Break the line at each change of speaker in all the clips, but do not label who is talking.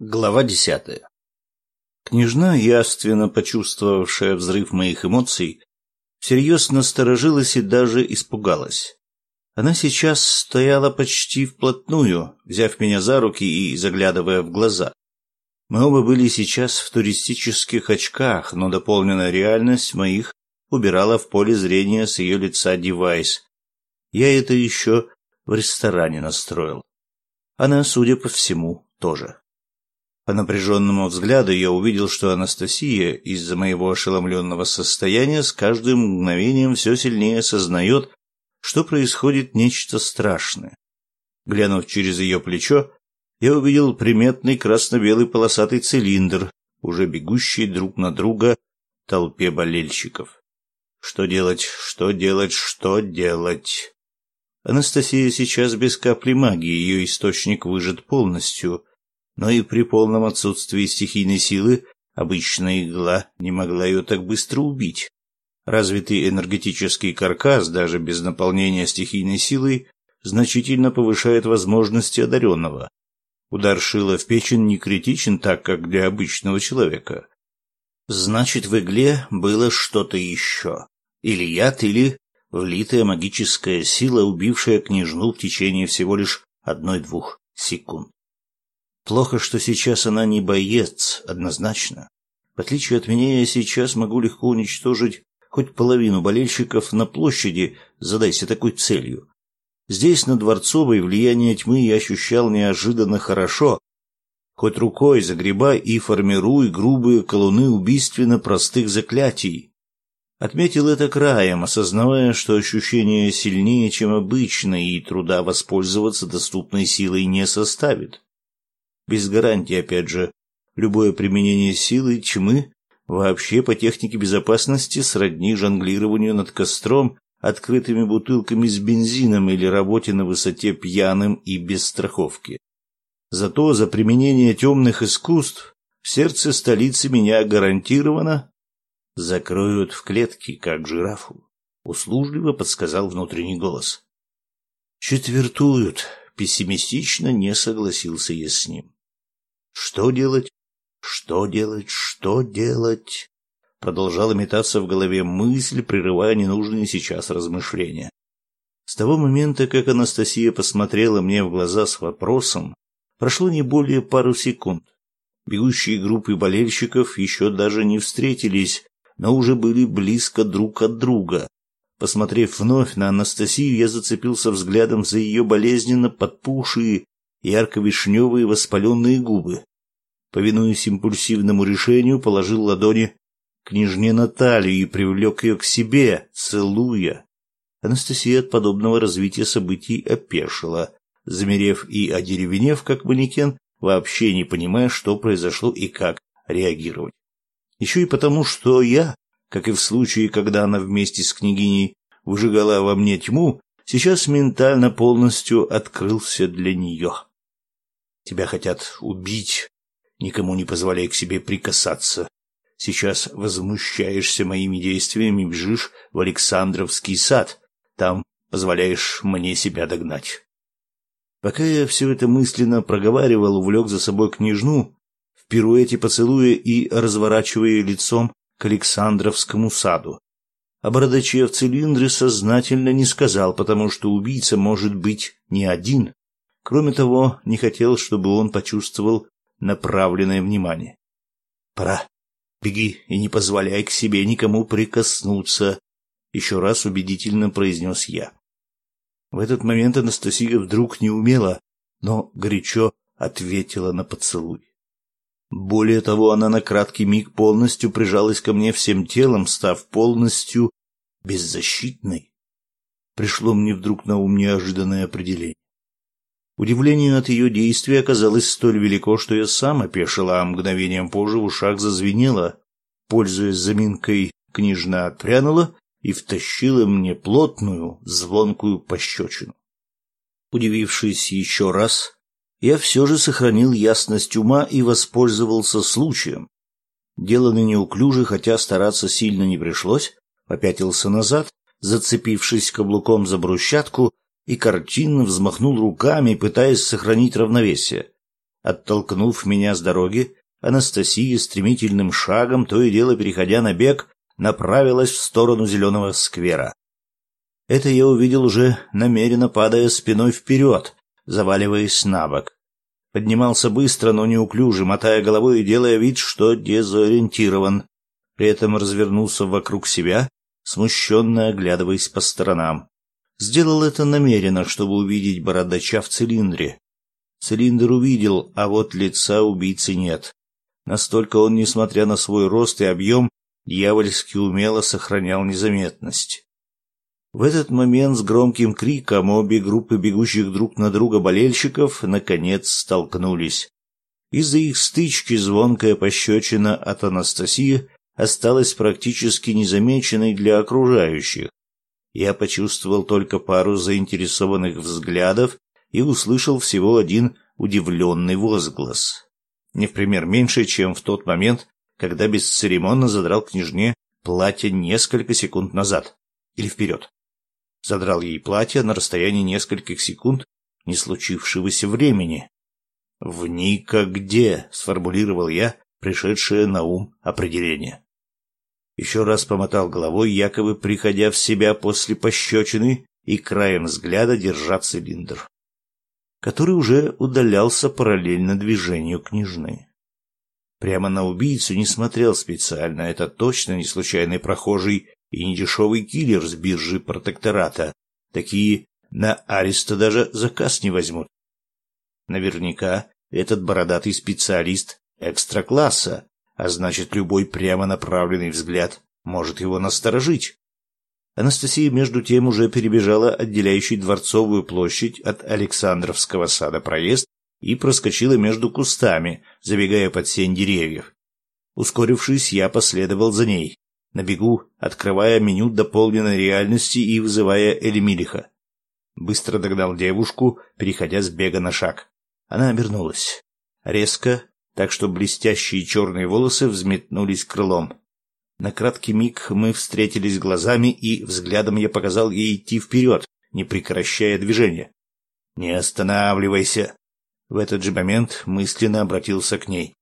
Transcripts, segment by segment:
Глава десятая. Княжна, явственно почувствовавшая взрыв моих эмоций, всерьез насторожилась и даже испугалась. Она сейчас стояла почти вплотную, взяв меня за руки и заглядывая в глаза. Мы оба были сейчас в туристических очках, но дополненная реальность моих убирала в поле зрения с ее лица девайс. Я это еще в ресторане настроил. Она, судя по всему, тоже. По напряженному взгляду я увидел, что Анастасия из-за моего ошеломленного состояния с каждым мгновением все сильнее осознает, что происходит нечто страшное. Глянув через ее плечо, я увидел приметный красно-белый полосатый цилиндр, уже бегущий друг на друга толпе болельщиков. Что делать, что делать, что делать? Анастасия сейчас без капли магии, ее источник выжат полностью, но и при полном отсутствии стихийной силы обычная игла не могла ее так быстро убить. Развитый энергетический каркас, даже без наполнения стихийной силой, значительно повышает возможности одаренного. Удар шила в печень не критичен так, как для обычного человека. Значит, в игле было что-то еще. Или яд, или влитая магическая сила, убившая княжну в течение всего лишь одной-двух секунд. Плохо, что сейчас она не боец, однозначно. В отличие от меня, я сейчас могу легко уничтожить хоть половину болельщиков на площади, задайся такой целью. Здесь, на Дворцовой, влияние тьмы я ощущал неожиданно хорошо. Хоть рукой загребай и формируй грубые колуны убийственно простых заклятий. Отметил это краем, осознавая, что ощущение сильнее, чем обычно, и труда воспользоваться доступной силой не составит без гарантии, опять же. Любое применение силы тьмы вообще по технике безопасности сродни жонглированию над костром открытыми бутылками с бензином или работе на высоте пьяным и без страховки. Зато за применение темных искусств в сердце столицы меня гарантированно закроют в клетке, как жирафу, услужливо подсказал внутренний голос. Четвертуют, пессимистично не согласился я с ним. Что делать? Что делать? Что делать? Продолжала метаться в голове мысль, прерывая ненужные сейчас размышления. С того момента, как Анастасия посмотрела мне в глаза с вопросом, прошло не более пару секунд. Бегущие группы болельщиков еще даже не встретились, но уже были близко друг от друга. Посмотрев вновь на Анастасию, я зацепился взглядом за ее болезненно подпухшие, ярко-вишневые воспаленные губы повинуясь импульсивному решению, положил ладони княжне Наталью и привлек ее к себе, целуя. Анастасия от подобного развития событий опешила, замерев и одеревенев, как манекен, вообще не понимая, что произошло и как реагировать. Еще и потому, что я, как и в случае, когда она вместе с княгиней выжигала во мне тьму, сейчас ментально полностью открылся для нее. Тебя хотят убить, Никому не позволяй к себе прикасаться. Сейчас возмущаешься моими действиями, бежишь в Александровский сад. Там позволяешь мне себя догнать. Пока я все это мысленно проговаривал, увлек за собой княжну, в пируэте поцелуя и разворачивая лицом к Александровскому саду. О бородаче в цилиндре сознательно не сказал, потому что убийца может быть не один. Кроме того, не хотел, чтобы он почувствовал направленное внимание. «Пора. Беги и не позволяй к себе никому прикоснуться», — еще раз убедительно произнес я. В этот момент Анастасия вдруг не умела, но горячо ответила на поцелуй. Более того, она на краткий миг полностью прижалась ко мне всем телом, став полностью беззащитной. Пришло мне вдруг на ум неожиданное определение. Удивление от ее действий оказалось столь велико, что я сам опешил, а мгновением позже в ушах зазвенело. Пользуясь заминкой, княжна отпрянула и втащила мне плотную, звонкую пощечину. Удивившись еще раз, я все же сохранил ясность ума и воспользовался случаем. Деланный неуклюже, хотя стараться сильно не пришлось, попятился назад, зацепившись каблуком за брусчатку и картинно взмахнул руками, пытаясь сохранить равновесие. Оттолкнув меня с дороги, Анастасия стремительным шагом, то и дело переходя на бег, направилась в сторону зеленого сквера. Это я увидел уже намеренно падая спиной вперед, заваливаясь на бок. Поднимался быстро, но неуклюже, мотая головой и делая вид, что дезориентирован. При этом развернулся вокруг себя, смущенно оглядываясь по сторонам. Сделал это намеренно, чтобы увидеть бородача в цилиндре. Цилиндр увидел, а вот лица убийцы нет. Настолько он, несмотря на свой рост и объем, дьявольски умело сохранял незаметность. В этот момент с громким криком обе группы бегущих друг на друга болельщиков наконец столкнулись. Из-за их стычки звонкая пощечина от Анастасии осталась практически незамеченной для окружающих. Я почувствовал только пару заинтересованных взглядов и услышал всего один удивленный возглас не в пример меньше, чем в тот момент, когда бесцеремонно задрал княжне платье несколько секунд назад. Или вперед. Задрал ей платье на расстоянии нескольких секунд не случившегося времени. «В никогде», — сформулировал я пришедшее на ум определение. Еще раз помотал головой, якобы приходя в себя после пощечины и краем взгляда держа цилиндр который уже удалялся параллельно движению княжны. Прямо на убийцу не смотрел специально, это точно не случайный прохожий и не дешевый киллер с биржи протектората. Такие на ареста даже заказ не возьмут. Наверняка этот бородатый специалист экстра-класса, а значит, любой прямо направленный взгляд может его насторожить. Анастасия, между тем, уже перебежала отделяющий Дворцовую площадь от Александровского сада проезд и проскочила между кустами, забегая под сень деревьев. Ускорившись, я последовал за ней, на бегу, открывая меню дополненной реальности и вызывая Элемилиха. Быстро догнал девушку, переходя с бега на шаг. Она обернулась. Резко, так что блестящие черные волосы взметнулись крылом. На краткий миг мы встретились глазами, и взглядом я показал ей идти вперед, не прекращая движения. «Не останавливайся!» В этот же момент мысленно обратился к ней.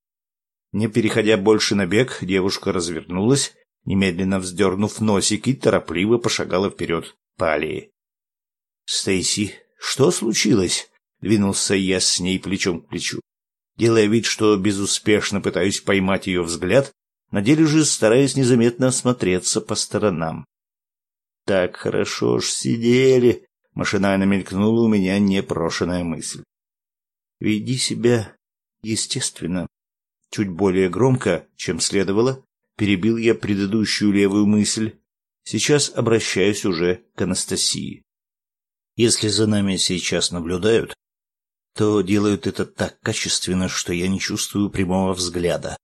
Не переходя больше на бег, девушка развернулась, немедленно вздернув носик и торопливо пошагала вперед по аллее. «Стейси, что случилось?» — двинулся я с ней плечом к плечу. Делая вид, что безуспешно пытаюсь поймать ее взгляд, на деле же стараясь незаметно осмотреться по сторонам. «Так хорошо ж сидели!» — машинально мелькнула у меня непрошенная мысль. «Веди себя естественно». Чуть более громко, чем следовало, перебил я предыдущую левую мысль. Сейчас обращаюсь уже к Анастасии. Если за нами сейчас наблюдают, то делают это так качественно, что я не чувствую прямого взгляда.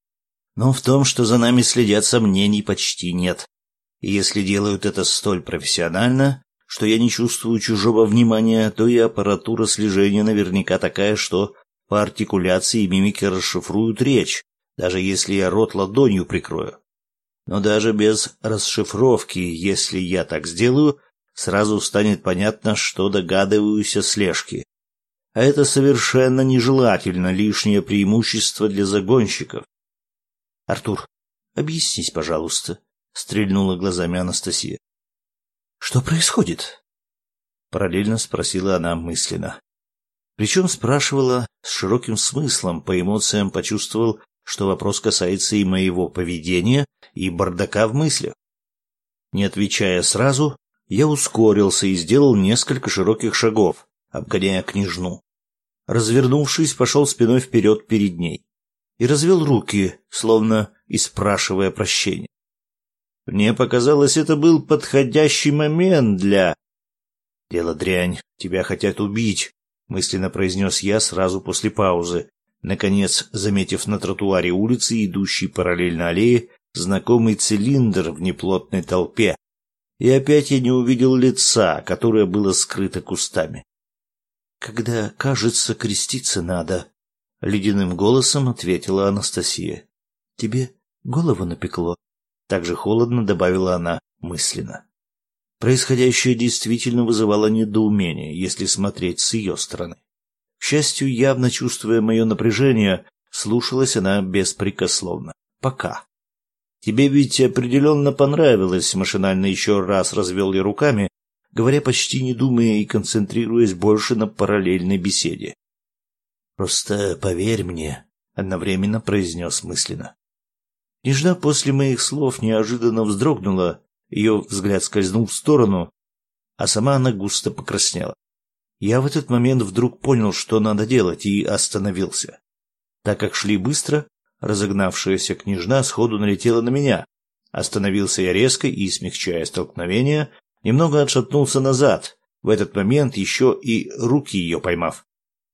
Но в том, что за нами следят, сомнений почти нет. И если делают это столь профессионально, что я не чувствую чужого внимания, то и аппаратура слежения наверняка такая, что по артикуляции и мимике расшифруют речь, даже если я рот ладонью прикрою. Но даже без расшифровки, если я так сделаю, сразу станет понятно, что догадываюсь о слежке. А это совершенно нежелательно, лишнее преимущество для загонщиков. Артур, объяснись, пожалуйста, стрельнула глазами Анастасия. Что происходит? Параллельно спросила она мысленно. Причем спрашивала с широким смыслом, по эмоциям почувствовал, что вопрос касается и моего поведения, и бардака в мыслях. Не отвечая сразу, я ускорился и сделал несколько широких шагов, обгоняя княжну. Развернувшись, пошел спиной вперед перед ней и развел руки, словно и спрашивая прощения. Мне показалось, это был подходящий момент для... «Дело дрянь, тебя хотят убить», — мысленно произнес я сразу после паузы, наконец заметив на тротуаре улицы, идущей параллельно аллее, знакомый цилиндр в неплотной толпе. И опять я не увидел лица, которое было скрыто кустами. «Когда, кажется, креститься надо», ледяным голосом ответила Анастасия. Тебе голову напекло? Так же холодно добавила она мысленно. Происходящее действительно вызывало недоумение, если смотреть с ее стороны. К счастью, явно чувствуя мое напряжение, слушалась она беспрекословно. Пока. Тебе ведь определенно понравилось, машинально еще раз развел я руками, говоря почти не думая и концентрируясь больше на параллельной беседе. Просто поверь мне, одновременно произнес мысленно. Нежда после моих слов неожиданно вздрогнула, ее взгляд скользнул в сторону, а сама она густо покраснела. Я в этот момент вдруг понял, что надо делать, и остановился. Так как шли быстро, разогнавшаяся княжна сходу налетела на меня. Остановился я резко и, смягчая столкновение, немного отшатнулся назад, в этот момент еще и руки ее поймав.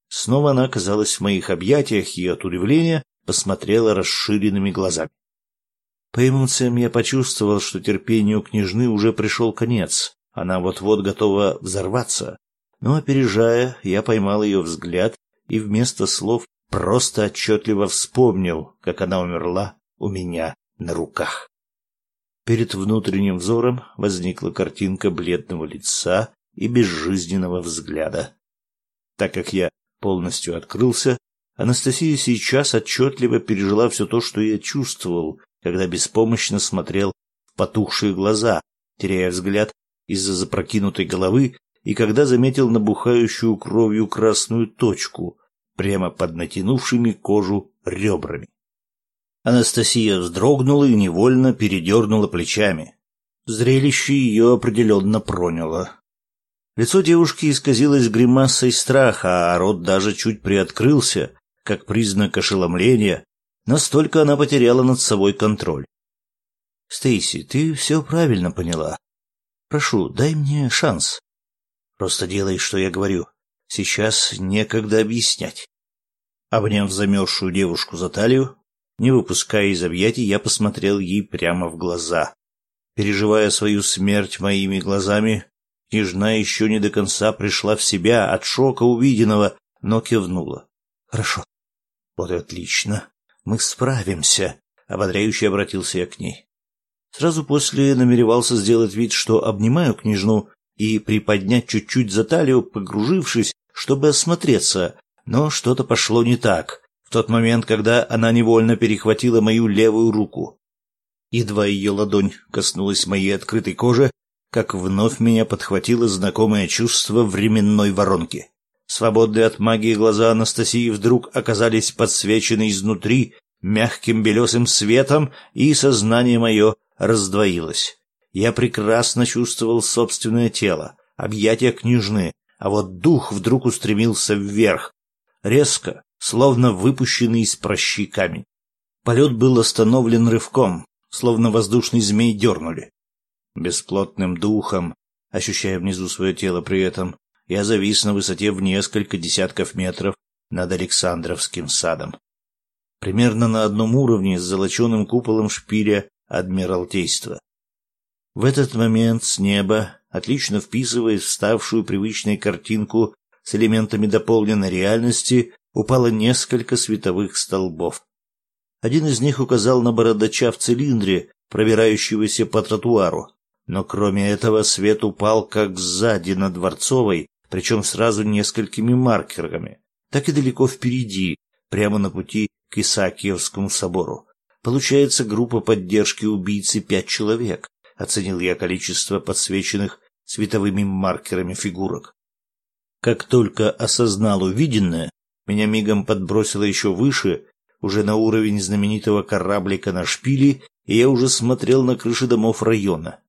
Снова она оказалась в моих объятиях и от удивления посмотрела расширенными глазами. По эмоциям я почувствовал, что терпению княжны уже пришел конец. Она вот-вот готова взорваться. Но, опережая, я поймал ее взгляд и вместо слов просто отчетливо вспомнил, как она умерла у меня на руках. Перед внутренним взором возникла картинка бледного лица и безжизненного взгляда. Так как я полностью открылся, Анастасия сейчас отчетливо пережила все то, что я чувствовал, когда беспомощно смотрел в потухшие глаза, теряя взгляд из-за запрокинутой головы, и когда заметил набухающую кровью красную точку прямо под натянувшими кожу ребрами. Анастасия вздрогнула и невольно передернула плечами. Зрелище ее определенно проняло. Лицо девушки исказилось гримасой страха, а рот даже чуть приоткрылся, как признак ошеломления, настолько она потеряла над собой контроль. «Стейси, ты все правильно поняла. Прошу, дай мне шанс. Просто делай, что я говорю. Сейчас некогда объяснять». Обняв замерзшую девушку за талию, не выпуская из объятий, я посмотрел ей прямо в глаза. Переживая свою смерть моими глазами, княжна еще не до конца пришла в себя от шока увиденного, но кивнула. «Хорошо. Вот и отлично. Мы справимся», — ободряюще обратился я к ней. Сразу после намеревался сделать вид, что обнимаю княжну и приподнять чуть-чуть за талию, погружившись, чтобы осмотреться, но что-то пошло не так в тот момент, когда она невольно перехватила мою левую руку. Едва ее ладонь коснулась моей открытой кожи, как вновь меня подхватило знакомое чувство временной воронки. Свободные от магии глаза Анастасии вдруг оказались подсвечены изнутри мягким белесым светом, и сознание мое раздвоилось. Я прекрасно чувствовал собственное тело, объятия княжны, а вот дух вдруг устремился вверх, резко, словно выпущенный из прощи камень. Полет был остановлен рывком, словно воздушный змей дернули. Бесплотным духом, ощущая внизу свое тело при этом, я завис на высоте в несколько десятков метров над Александровским садом. Примерно на одном уровне с золоченым куполом шпиля Адмиралтейства. В этот момент с неба, отлично вписываясь в ставшую привычной картинку с элементами дополненной реальности, упало несколько световых столбов. Один из них указал на бородача в цилиндре, пробирающегося по тротуару. Но кроме этого свет упал как сзади на Дворцовой, причем сразу несколькими маркерами, так и далеко впереди, прямо на пути к Исаакиевскому собору. Получается группа поддержки убийцы пять человек, оценил я количество подсвеченных световыми маркерами фигурок. Как только осознал увиденное, меня мигом подбросило еще выше, уже на уровень знаменитого кораблика на шпиле, и я уже смотрел на крыши домов района.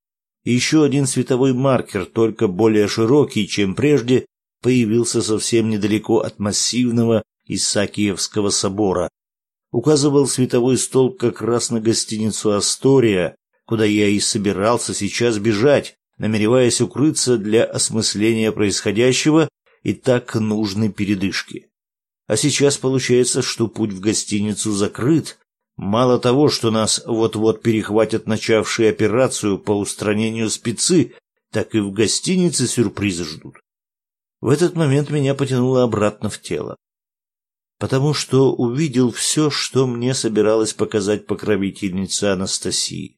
И еще один световой маркер, только более широкий, чем прежде, появился совсем недалеко от массивного Исаакиевского собора. Указывал световой столб как раз на гостиницу «Астория», куда я и собирался сейчас бежать, намереваясь укрыться для осмысления происходящего и так нужной передышки. А сейчас получается, что путь в гостиницу закрыт. Мало того, что нас вот-вот перехватят начавшие операцию по устранению спецы, так и в гостинице сюрпризы ждут. В этот момент меня потянуло обратно в тело. Потому что увидел все, что мне собиралась показать покровительница Анастасии.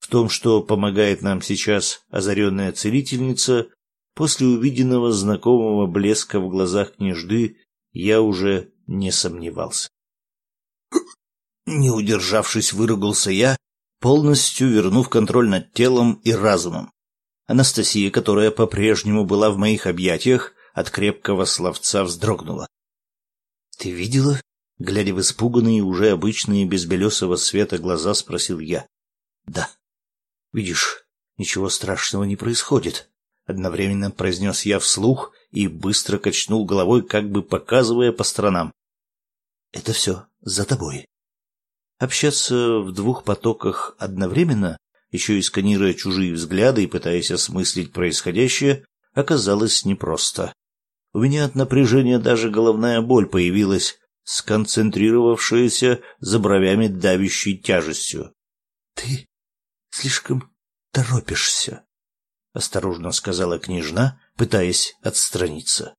В том, что помогает нам сейчас озаренная целительница, после увиденного знакомого блеска в глазах княжды я уже не сомневался. Не удержавшись, выругался я, полностью вернув контроль над телом и разумом. Анастасия, которая по-прежнему была в моих объятиях, от крепкого словца вздрогнула. «Ты видела?» — глядя в испуганные, уже обычные, без белесого света глаза, спросил я. «Да». «Видишь, ничего страшного не происходит», — одновременно произнес я вслух и быстро качнул головой, как бы показывая по сторонам. «Это все за тобой». Общаться в двух потоках одновременно, еще и сканируя чужие взгляды и пытаясь осмыслить происходящее, оказалось непросто. У меня от напряжения даже головная боль появилась, сконцентрировавшаяся за бровями давящей тяжестью. — Ты слишком торопишься, — осторожно сказала княжна, пытаясь отстраниться.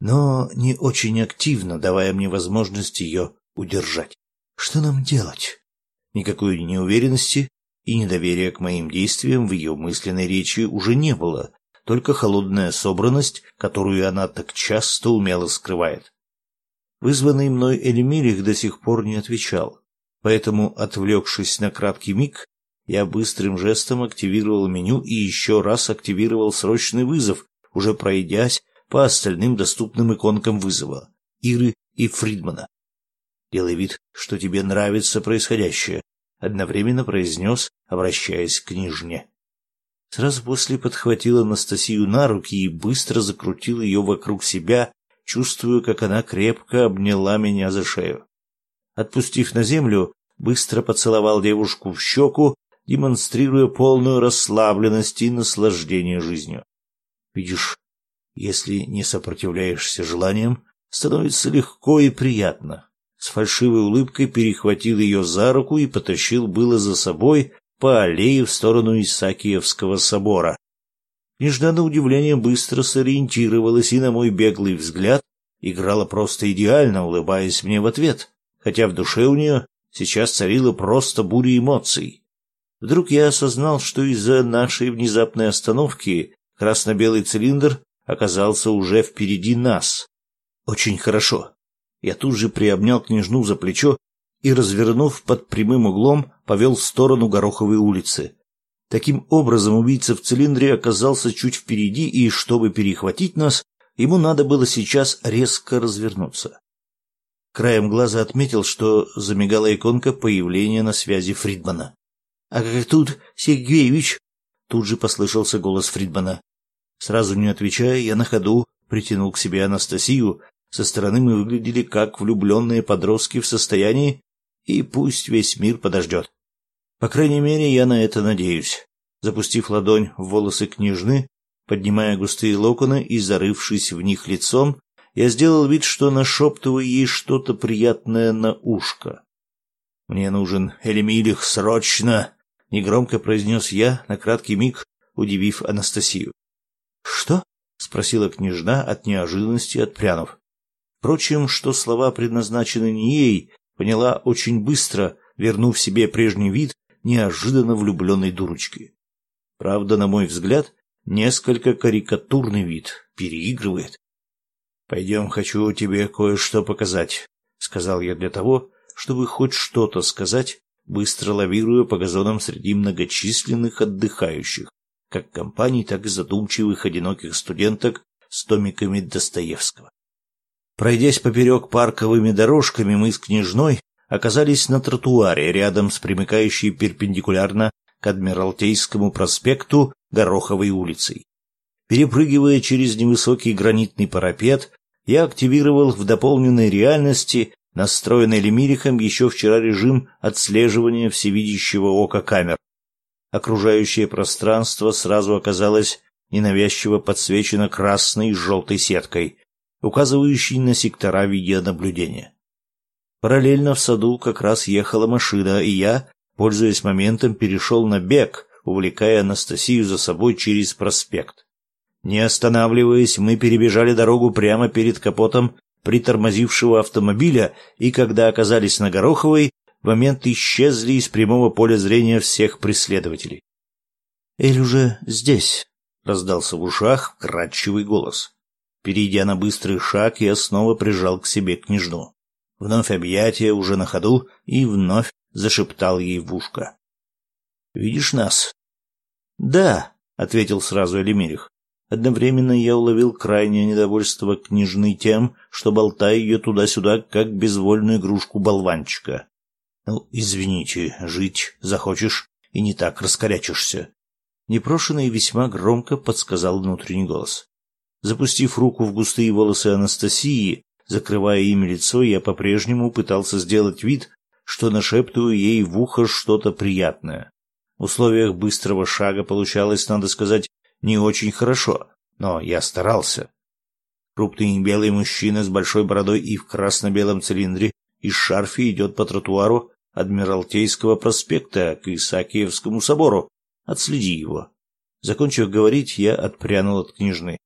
Но не очень активно, давая мне возможность ее удержать. Что нам делать? Никакой неуверенности и недоверия к моим действиям в ее мысленной речи уже не было, только холодная собранность, которую она так часто умело скрывает. Вызванный мной Эльмирих до сих пор не отвечал, поэтому, отвлекшись на краткий миг, я быстрым жестом активировал меню и еще раз активировал срочный вызов, уже пройдясь по остальным доступным иконкам вызова Иры и Фридмана. Делай вид, что тебе нравится происходящее, одновременно произнес, обращаясь к княжне. Сразу после подхватил Анастасию на руки и быстро закрутил ее вокруг себя, чувствуя, как она крепко обняла меня за шею. Отпустив на землю, быстро поцеловал девушку в щеку, демонстрируя полную расслабленность и наслаждение жизнью. Видишь, если не сопротивляешься желаниям, становится легко и приятно с фальшивой улыбкой перехватил ее за руку и потащил было за собой по аллее в сторону Исаакиевского собора. Княжна на удивление быстро сориентировалась и на мой беглый взгляд играла просто идеально, улыбаясь мне в ответ, хотя в душе у нее сейчас царила просто буря эмоций. Вдруг я осознал, что из-за нашей внезапной остановки красно-белый цилиндр оказался уже впереди нас. Очень хорошо. Я тут же приобнял княжну за плечо и, развернув под прямым углом, повел в сторону Гороховой улицы. Таким образом, убийца в цилиндре оказался чуть впереди, и, чтобы перехватить нас, ему надо было сейчас резко развернуться. Краем глаза отметил, что замигала иконка появления на связи Фридмана. «А как тут, Сергеевич?» Тут же послышался голос Фридмана. Сразу не отвечая, я на ходу притянул к себе Анастасию, со стороны мы выглядели как влюбленные подростки в состоянии, и пусть весь мир подождет. По крайней мере, я на это надеюсь. Запустив ладонь в волосы княжны, поднимая густые локоны и зарывшись в них лицом, я сделал вид, что нашептываю ей что-то приятное на ушко. «Мне нужен Элемилих срочно!» — негромко произнес я на краткий миг, удивив Анастасию. «Что?» — спросила княжна от неожиданности отпрянув. Впрочем, что слова предназначены не ей, поняла очень быстро, вернув себе прежний вид неожиданно влюбленной дурочки. Правда, на мой взгляд, несколько карикатурный вид, переигрывает. «Пойдем, хочу тебе кое-что показать», — сказал я для того, чтобы хоть что-то сказать, быстро лавируя по газонам среди многочисленных отдыхающих, как компаний, так и задумчивых одиноких студенток с томиками Достоевского. Пройдясь поперек парковыми дорожками, мы с княжной оказались на тротуаре рядом с примыкающей перпендикулярно к Адмиралтейскому проспекту Гороховой улицей. Перепрыгивая через невысокий гранитный парапет, я активировал в дополненной реальности, настроенный Лемирихом еще вчера режим отслеживания всевидящего ока камер. Окружающее пространство сразу оказалось ненавязчиво подсвечено красной и желтой сеткой, указывающий на сектора видеонаблюдения. Параллельно в саду как раз ехала машина, и я, пользуясь моментом, перешел на бег, увлекая Анастасию за собой через проспект. Не останавливаясь, мы перебежали дорогу прямо перед капотом притормозившего автомобиля, и когда оказались на Гороховой, момент исчезли из прямого поля зрения всех преследователей. «Эль уже здесь», — раздался в ушах вкрадчивый голос. Перейдя на быстрый шаг, я снова прижал к себе княжну. Вновь объятия уже на ходу и вновь зашептал ей в ушко. «Видишь нас?» «Да», — ответил сразу Элемирих. Одновременно я уловил крайнее недовольство княжны тем, что болтаю ее туда-сюда, как безвольную игрушку болванчика. «Ну, извините, жить захочешь и не так раскорячишься», непрошено и весьма громко подсказал внутренний голос. Запустив руку в густые волосы Анастасии, закрывая ими лицо, я по-прежнему пытался сделать вид, что нашептываю ей в ухо что-то приятное. В условиях быстрого шага получалось, надо сказать, не очень хорошо, но я старался. Крупный белый мужчина с большой бородой и в красно-белом цилиндре и шарфе идет по тротуару Адмиралтейского проспекта к Исаакиевскому собору, Отследи его. Закончив говорить, я отпрянул от княжны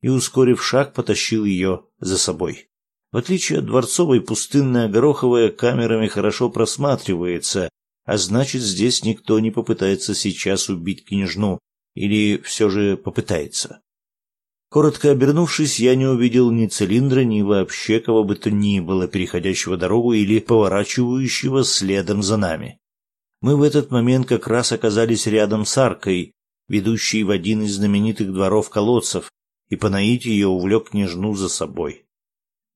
и, ускорив шаг, потащил ее за собой. В отличие от дворцовой, пустынная гороховая камерами хорошо просматривается, а значит, здесь никто не попытается сейчас убить княжну, или все же попытается. Коротко обернувшись, я не увидел ни цилиндра, ни вообще кого бы то ни было, переходящего дорогу или поворачивающего следом за нами. Мы в этот момент как раз оказались рядом с аркой, ведущей в один из знаменитых дворов-колодцев, и по наитию ее увлек княжну за собой.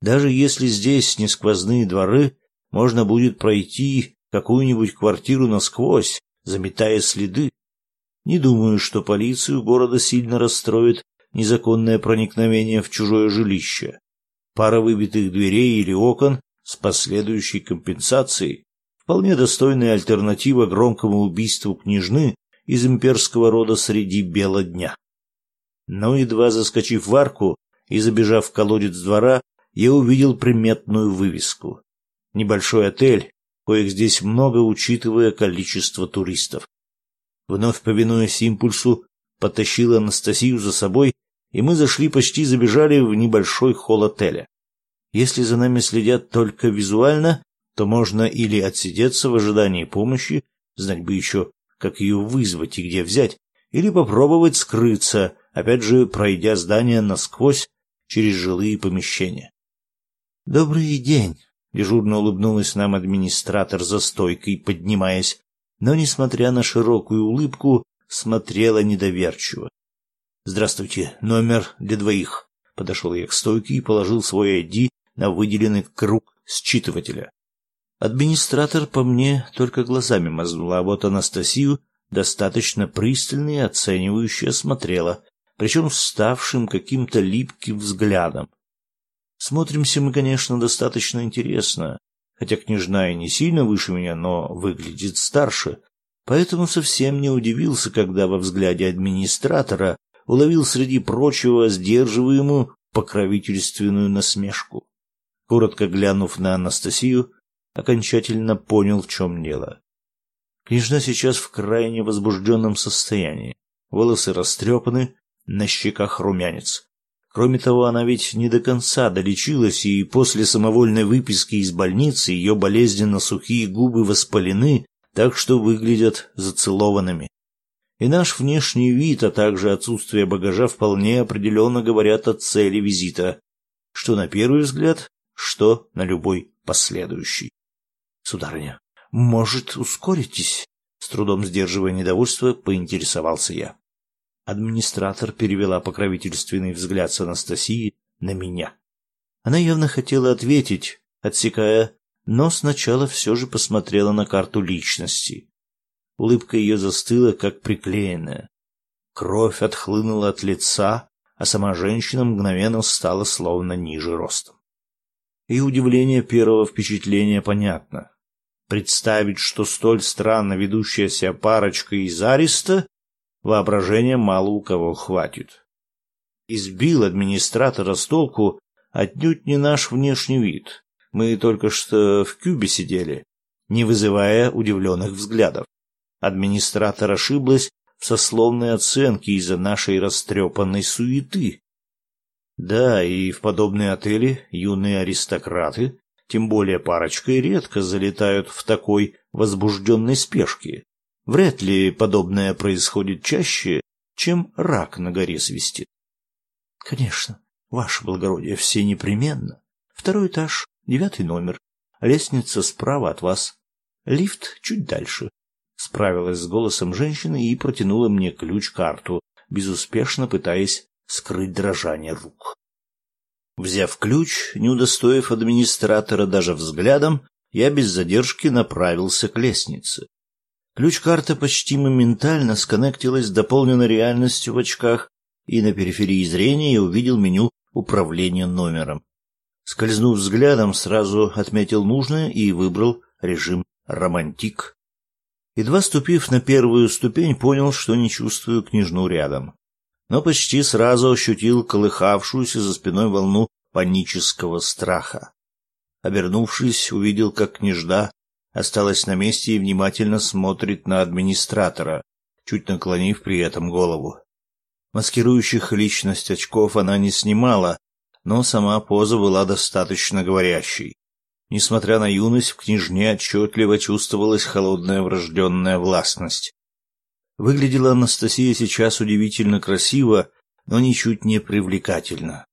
Даже если здесь не сквозные дворы, можно будет пройти какую-нибудь квартиру насквозь, заметая следы. Не думаю, что полицию города сильно расстроит незаконное проникновение в чужое жилище. Пара выбитых дверей или окон с последующей компенсацией Вполне достойная альтернатива громкому убийству княжны из имперского рода среди бела дня. Но едва заскочив в арку и забежав в колодец двора, я увидел приметную вывеску. Небольшой отель, коих здесь много, учитывая количество туристов. Вновь повинуясь импульсу, потащил Анастасию за собой, и мы зашли почти забежали в небольшой холл отеля. Если за нами следят только визуально, то можно или отсидеться в ожидании помощи, знать бы еще, как ее вызвать и где взять, или попробовать скрыться, опять же, пройдя здание насквозь через жилые помещения. «Добрый день!» — дежурно улыбнулась нам администратор за стойкой, поднимаясь, но, несмотря на широкую улыбку, смотрела недоверчиво. «Здравствуйте, номер для двоих». Подошел я к стойке и положил свой ID на выделенный круг считывателя. Администратор по мне только глазами мазнула, а вот Анастасию достаточно пристально и оценивающе осмотрела, причем вставшим каким-то липким взглядом. Смотримся мы, конечно, достаточно интересно, хотя княжна и не сильно выше меня, но выглядит старше, поэтому совсем не удивился, когда во взгляде администратора уловил среди прочего сдерживаемую покровительственную насмешку. Коротко глянув на Анастасию, окончательно понял, в чем дело. Княжна сейчас в крайне возбужденном состоянии. Волосы растрепаны, на щеках румянец. Кроме того, она ведь не до конца долечилась, и после самовольной выписки из больницы ее болезненно сухие губы воспалены, так что выглядят зацелованными. И наш внешний вид, а также отсутствие багажа вполне определенно говорят о цели визита, что на первый взгляд, что на любой последующий сударыня, может, ускоритесь? С трудом сдерживая недовольство, поинтересовался я. Администратор перевела покровительственный взгляд с Анастасии на меня. Она явно хотела ответить, отсекая, но сначала все же посмотрела на карту личности. Улыбка ее застыла, как приклеенная. Кровь отхлынула от лица, а сама женщина мгновенно стала словно ниже ростом. И удивление первого впечатления понятно. Представить, что столь странно ведущаяся парочка из Ариста, воображения мало у кого хватит. Избил администратора с толку отнюдь не наш внешний вид. Мы только что в кюбе сидели, не вызывая удивленных взглядов. Администратор ошиблась в сословной оценке из-за нашей растрепанной суеты. Да, и в подобные отели юные аристократы тем более парочкой редко залетают в такой возбужденной спешке. Вряд ли подобное происходит чаще, чем рак на горе свистит. Конечно, Ваше благородие, все непременно. Второй этаж, девятый номер. Лестница справа от вас. Лифт чуть дальше. Справилась с голосом женщины и протянула мне ключ-карту, безуспешно пытаясь скрыть дрожание рук. Взяв ключ, не удостоив администратора даже взглядом, я без задержки направился к лестнице. Ключ-карта почти моментально сконнектилась с дополненной реальностью в очках, и на периферии зрения я увидел меню управления номером. Скользнув взглядом, сразу отметил нужное и выбрал режим «Романтик». Едва ступив на первую ступень, понял, что не чувствую княжну рядом. Но почти сразу ощутил колыхавшуюся за спиной волну панического страха. Обернувшись, увидел, как княжда осталась на месте и внимательно смотрит на администратора, чуть наклонив при этом голову. Маскирующих личность очков она не снимала, но сама поза была достаточно говорящей. Несмотря на юность, в княжне отчетливо чувствовалась холодная врожденная властность. Выглядела Анастасия сейчас удивительно красиво, но ничуть не привлекательно.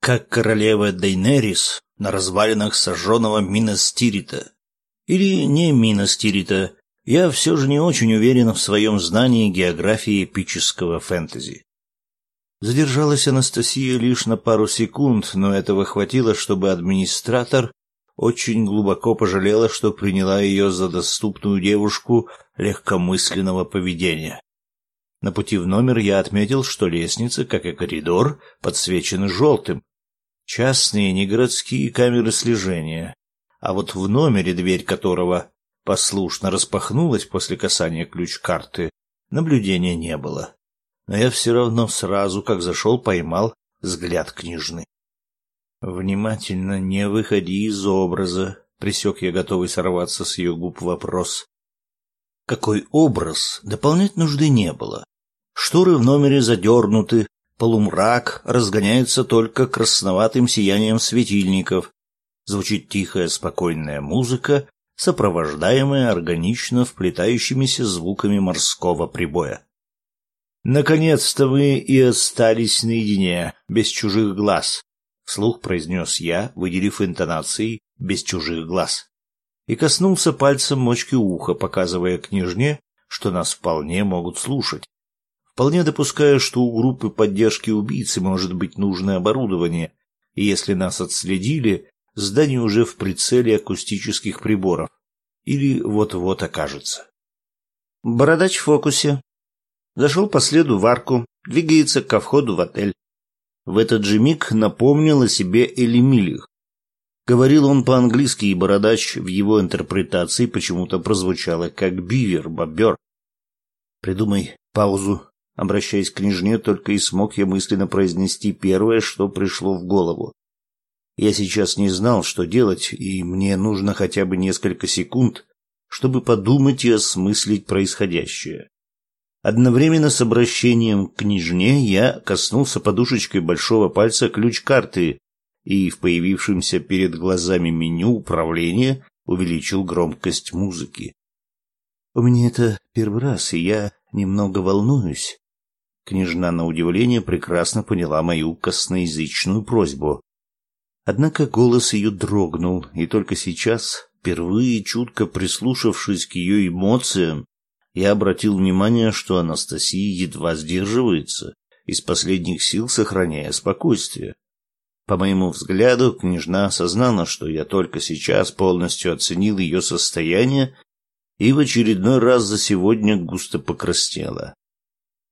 Как королева Дейнерис на развалинах сожженного Минастирита. Или не Минастирита, я все же не очень уверен в своем знании географии эпического фэнтези. Задержалась Анастасия лишь на пару секунд, но этого хватило, чтобы администратор очень глубоко пожалела, что приняла ее за доступную девушку легкомысленного поведения. На пути в номер я отметил, что лестница, как и коридор, подсвечены желтым. Частные, не городские камеры слежения. А вот в номере, дверь которого послушно распахнулась после касания ключ-карты, наблюдения не было. Но я все равно сразу, как зашел, поймал взгляд княжны. «Внимательно не выходи из образа», — присек я, готовый сорваться с ее губ вопрос. Какой образ, дополнять нужды не было. Шторы в номере задернуты, полумрак разгоняется только красноватым сиянием светильников. Звучит тихая, спокойная музыка, сопровождаемая органично вплетающимися звуками морского прибоя. «Наконец-то вы и остались наедине, без чужих глаз», — вслух произнес я, выделив интонацией «без чужих глаз». И коснулся пальцем мочки уха, показывая княжне, что нас вполне могут слушать. Вполне допуская, что у группы поддержки убийцы может быть нужное оборудование, и если нас отследили, здание уже в прицеле акустических приборов. Или вот-вот окажется. Бородач в фокусе. Зашел по следу в арку, двигается ко входу в отель. В этот же миг напомнил о себе Элемилих. Говорил он по-английски, и бородач в его интерпретации почему-то прозвучало как бивер, бобер. «Придумай паузу», обращаясь к княжне, только и смог я мысленно произнести первое, что пришло в голову. Я сейчас не знал, что делать, и мне нужно хотя бы несколько секунд, чтобы подумать и осмыслить происходящее. Одновременно с обращением к княжне я коснулся подушечкой большого пальца ключ-карты и в появившемся перед глазами меню управления увеличил громкость музыки. У меня это первый раз, и я немного волнуюсь. Княжна, на удивление, прекрасно поняла мою косноязычную просьбу. Однако голос ее дрогнул, и только сейчас, впервые чутко прислушавшись к ее эмоциям, я обратил внимание, что Анастасия едва сдерживается, из последних сил сохраняя спокойствие. По моему взгляду, княжна осознала, что я только сейчас полностью оценил ее состояние и в очередной раз за сегодня густо покраснела.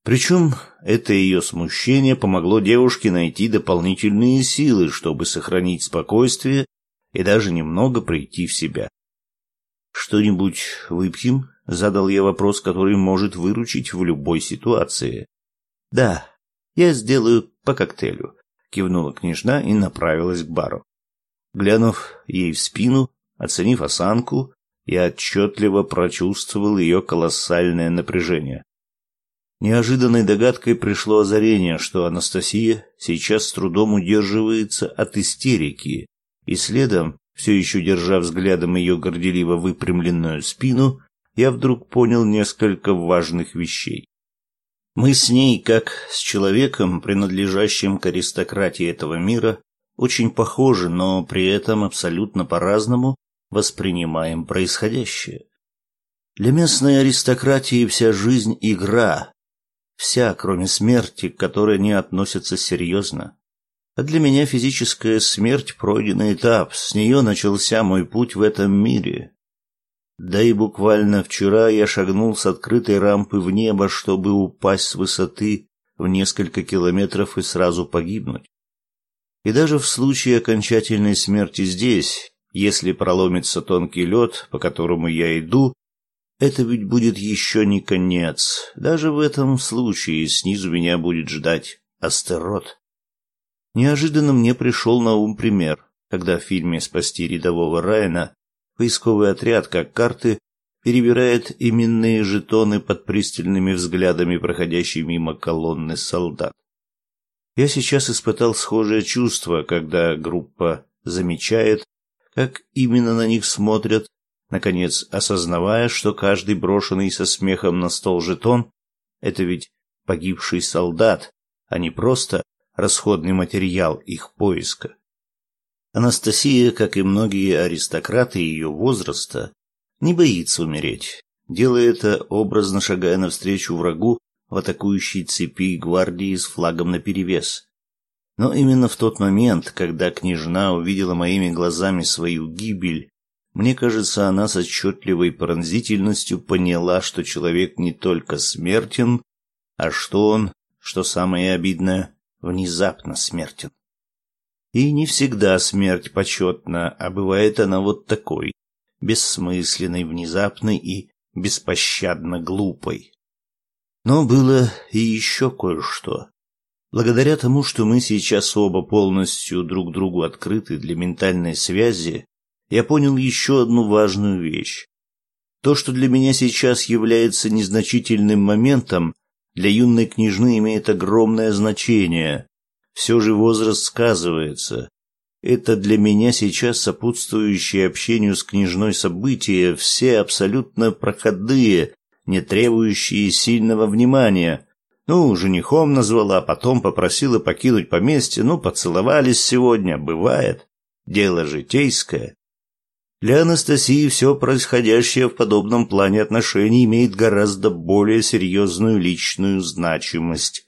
Причем это ее смущение помогло девушке найти дополнительные силы, чтобы сохранить спокойствие и даже немного прийти в себя. «Что-нибудь выпьем?» — задал я вопрос, который может выручить в любой ситуации. «Да, я сделаю по коктейлю», — кивнула княжна и направилась к бару. Глянув ей в спину, оценив осанку, я отчетливо прочувствовал ее колоссальное напряжение. Неожиданной догадкой пришло озарение, что Анастасия сейчас с трудом удерживается от истерики, и следом, все еще держа взглядом ее горделиво выпрямленную спину, я вдруг понял несколько важных вещей. Мы с ней, как с человеком, принадлежащим к аристократии этого мира, очень похожи, но при этом абсолютно по-разному воспринимаем происходящее. Для местной аристократии вся жизнь — игра, вся, кроме смерти, к которой не относятся серьезно. А для меня физическая смерть — пройденный этап, с нее начался мой путь в этом мире. Да и буквально вчера я шагнул с открытой рампы в небо, чтобы упасть с высоты в несколько километров и сразу погибнуть. И даже в случае окончательной смерти здесь, если проломится тонкий лед, по которому я иду, это ведь будет еще не конец. Даже в этом случае снизу меня будет ждать астерот. Неожиданно мне пришел на ум пример, когда в фильме «Спасти рядового Райана» поисковый отряд, как карты, перебирает именные жетоны под пристальными взглядами проходящей мимо колонны солдат. Я сейчас испытал схожее чувство, когда группа замечает, как именно на них смотрят, наконец осознавая, что каждый брошенный со смехом на стол жетон — это ведь погибший солдат, а не просто расходный материал их поиска. Анастасия, как и многие аристократы ее возраста, не боится умереть, делая это образно шагая навстречу врагу в атакующей цепи гвардии с флагом наперевес. Но именно в тот момент, когда княжна увидела моими глазами свою гибель, мне кажется, она с отчетливой пронзительностью поняла, что человек не только смертен, а что он, что самое обидное, внезапно смертен. И не всегда смерть почетна, а бывает она вот такой, бессмысленной, внезапной и беспощадно глупой. Но было и еще кое-что. Благодаря тому, что мы сейчас оба полностью друг другу открыты для ментальной связи, я понял еще одну важную вещь. То, что для меня сейчас является незначительным моментом, для юной княжны имеет огромное значение. Все же возраст сказывается. Это для меня сейчас сопутствующее общению с княжной события, все абсолютно проходные, не требующие сильного внимания. Ну, женихом назвала, потом попросила покинуть поместье, ну, поцеловались сегодня, бывает. Дело житейское. Для Анастасии все происходящее в подобном плане отношений имеет гораздо более серьезную личную значимость.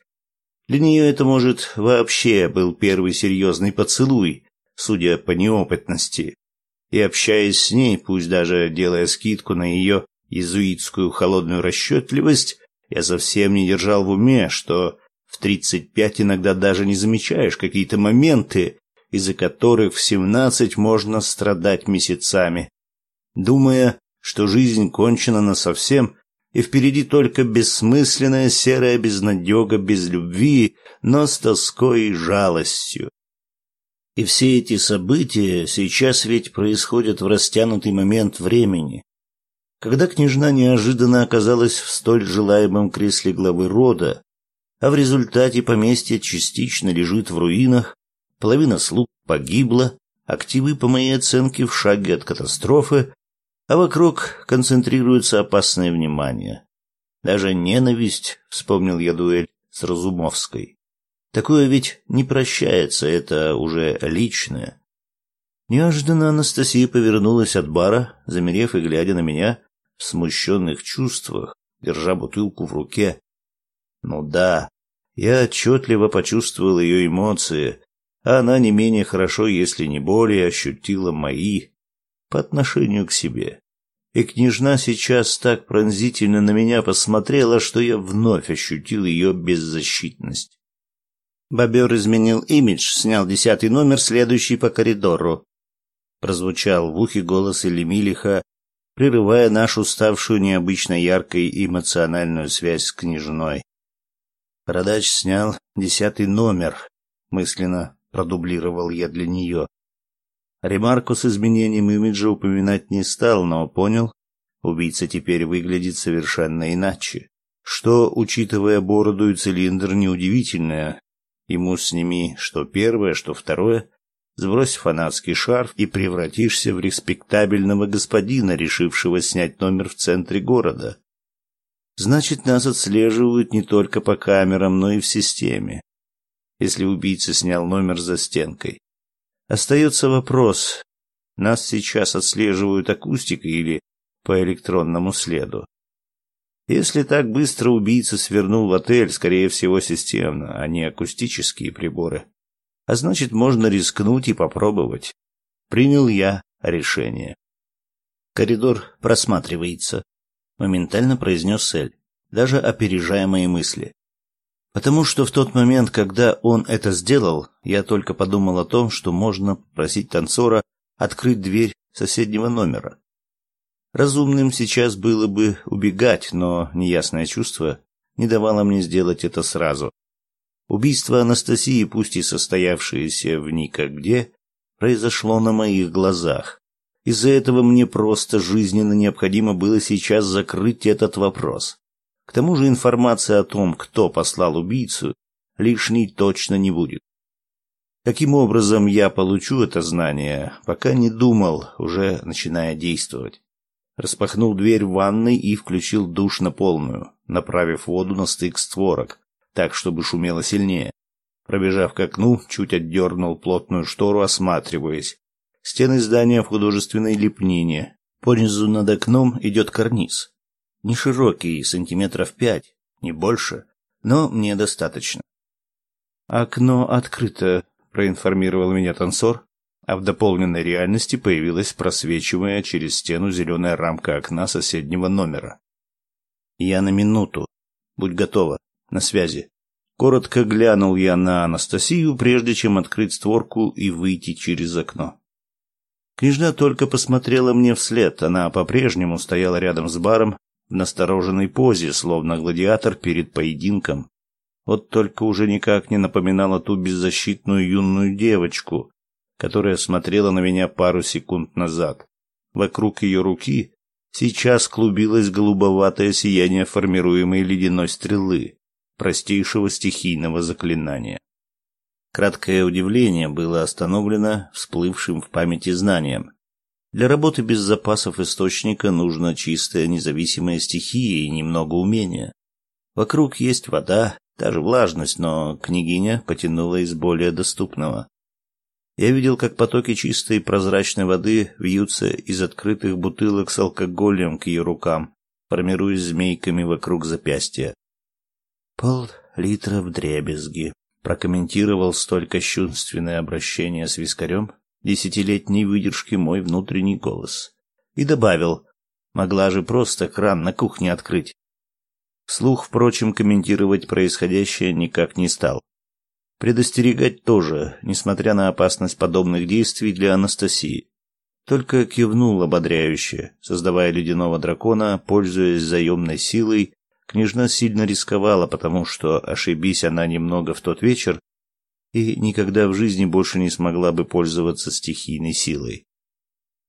Для нее это, может, вообще был первый серьезный поцелуй, судя по неопытности. И общаясь с ней, пусть даже делая скидку на ее иезуитскую холодную расчетливость, я совсем не держал в уме, что в тридцать пять иногда даже не замечаешь какие-то моменты, из-за которых в семнадцать можно страдать месяцами, думая, что жизнь кончена насовсем, и впереди только бессмысленная серая безнадега без любви, но с тоской и жалостью. И все эти события сейчас ведь происходят в растянутый момент времени, когда княжна неожиданно оказалась в столь желаемом кресле главы рода, а в результате поместье частично лежит в руинах, половина слуг погибла, активы, по моей оценке, в шаге от катастрофы, а вокруг концентрируется опасное внимание. Даже ненависть, вспомнил я дуэль с Разумовской. Такое ведь не прощается, это уже личное. Неожиданно Анастасия повернулась от бара, замерев и глядя на меня, в смущенных чувствах, держа бутылку в руке. Ну да, я отчетливо почувствовал ее эмоции, а она не менее хорошо, если не более, ощутила мои по отношению к себе. И княжна сейчас так пронзительно на меня посмотрела, что я вновь ощутил ее беззащитность. Бобер изменил имидж, снял десятый номер, следующий по коридору. Прозвучал в ухе голос Элемилиха, прерывая нашу ставшую необычно яркой эмоциональную связь с княжной. Бородач снял десятый номер, мысленно продублировал я для нее. Ремарку с изменением имиджа упоминать не стал, но понял, убийца теперь выглядит совершенно иначе. Что, учитывая бороду и цилиндр, неудивительно. Ему сними что первое, что второе, Сбрось фанатский шарф и превратишься в респектабельного господина, решившего снять номер в центре города. Значит, нас отслеживают не только по камерам, но и в системе. Если убийца снял номер за стенкой. Остается вопрос, нас сейчас отслеживают акустикой или по электронному следу. Если так быстро убийца свернул в отель, скорее всего, системно, а не акустические приборы. А значит, можно рискнуть и попробовать. Принял я решение. Коридор просматривается моментально произнес Сель, даже опережая мои мысли. Потому что в тот момент, когда он это сделал, я только подумал о том, что можно попросить танцора открыть дверь соседнего номера. Разумным сейчас было бы убегать, но неясное чувство не давало мне сделать это сразу. Убийство Анастасии, пусть и состоявшееся в никогде, произошло на моих глазах. Из-за этого мне просто жизненно необходимо было сейчас закрыть этот вопрос. К тому же информация о том, кто послал убийцу, лишней точно не будет. Каким образом я получу это знание, пока не думал, уже начиная действовать. Распахнул дверь в ванной и включил душ на полную, направив воду на стык створок, так, чтобы шумело сильнее. Пробежав к окну, чуть отдернул плотную штору, осматриваясь, Стены здания в художественной лепнине. Понизу над окном идет карниз. Не широкий, сантиметров пять, не больше, но мне достаточно. Окно открыто, проинформировал меня танцор, а в дополненной реальности появилась просвечивая через стену зеленая рамка окна соседнего номера. Я на минуту. Будь готова. На связи. Коротко глянул я на Анастасию, прежде чем открыть створку и выйти через окно. Княжна только посмотрела мне вслед. Она по-прежнему стояла рядом с баром в настороженной позе, словно гладиатор перед поединком. Вот только уже никак не напоминала ту беззащитную юную девочку, которая смотрела на меня пару секунд назад. Вокруг ее руки сейчас клубилось голубоватое сияние формируемой ледяной стрелы, простейшего стихийного заклинания. Краткое удивление было остановлено всплывшим в памяти знанием. Для работы без запасов источника нужно чистая независимая стихия и немного умения. Вокруг есть вода, даже влажность, но княгиня потянула из более доступного. Я видел, как потоки чистой прозрачной воды вьются из открытых бутылок с алкоголем к ее рукам, формируясь змейками вокруг запястья. Пол литра в дребезги, прокомментировал столь кощунственное обращение с вискарем десятилетней выдержки мой внутренний голос и добавил могла же просто кран на кухне открыть Слух, впрочем, комментировать происходящее никак не стал. Предостерегать тоже, несмотря на опасность подобных действий для Анастасии. Только кивнул ободряюще, создавая ледяного дракона, пользуясь заемной силой Княжна сильно рисковала, потому что, ошибись она немного в тот вечер, и никогда в жизни больше не смогла бы пользоваться стихийной силой.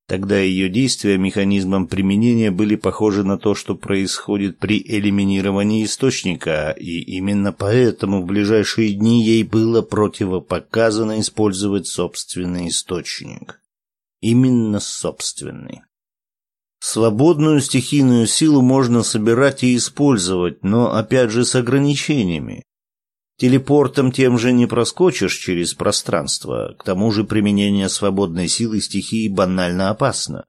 Тогда ее действия механизмом применения были похожи на то, что происходит при элиминировании источника, и именно поэтому в ближайшие дни ей было противопоказано использовать собственный источник. Именно собственный. Свободную стихийную силу можно собирать и использовать, но опять же с ограничениями. Телепортом тем же не проскочишь через пространство, к тому же применение свободной силы стихии банально опасно.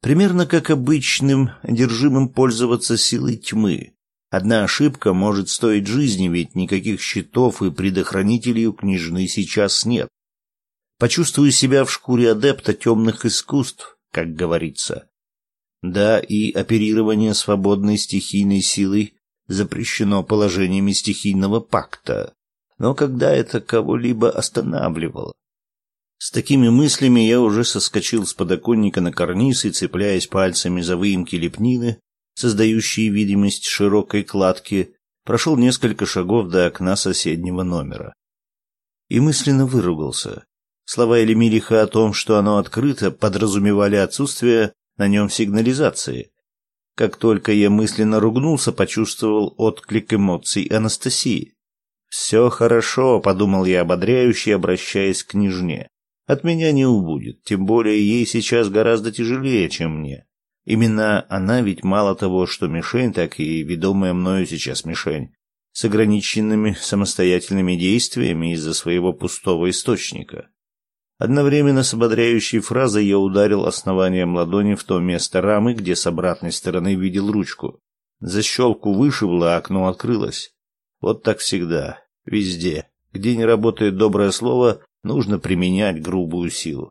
Примерно как обычным одержимым пользоваться силой тьмы. Одна ошибка может стоить жизни, ведь никаких щитов и предохранителей у княжны сейчас нет. Почувствую себя в шкуре адепта темных искусств, как говорится. Да, и оперирование свободной стихийной силой запрещено положениями стихийного пакта. Но когда это кого-либо останавливало? С такими мыслями я уже соскочил с подоконника на карниз и, цепляясь пальцами за выемки лепнины, создающие видимость широкой кладки, прошел несколько шагов до окна соседнего номера. И мысленно выругался. Слова Элемириха о том, что оно открыто, подразумевали отсутствие на нем сигнализации. Как только я мысленно ругнулся, почувствовал отклик эмоций Анастасии. «Все хорошо», — подумал я ободряюще, обращаясь к княжне. «От меня не убудет, тем более ей сейчас гораздо тяжелее, чем мне. Именно она ведь мало того, что мишень, так и ведомая мною сейчас мишень, с ограниченными самостоятельными действиями из-за своего пустого источника. Одновременно с ободряющей фразой я ударил основанием ладони в то место рамы, где с обратной стороны видел ручку. Защелку вышибло, а окно открылось. Вот так всегда, везде. Где не работает доброе слово, нужно применять грубую силу.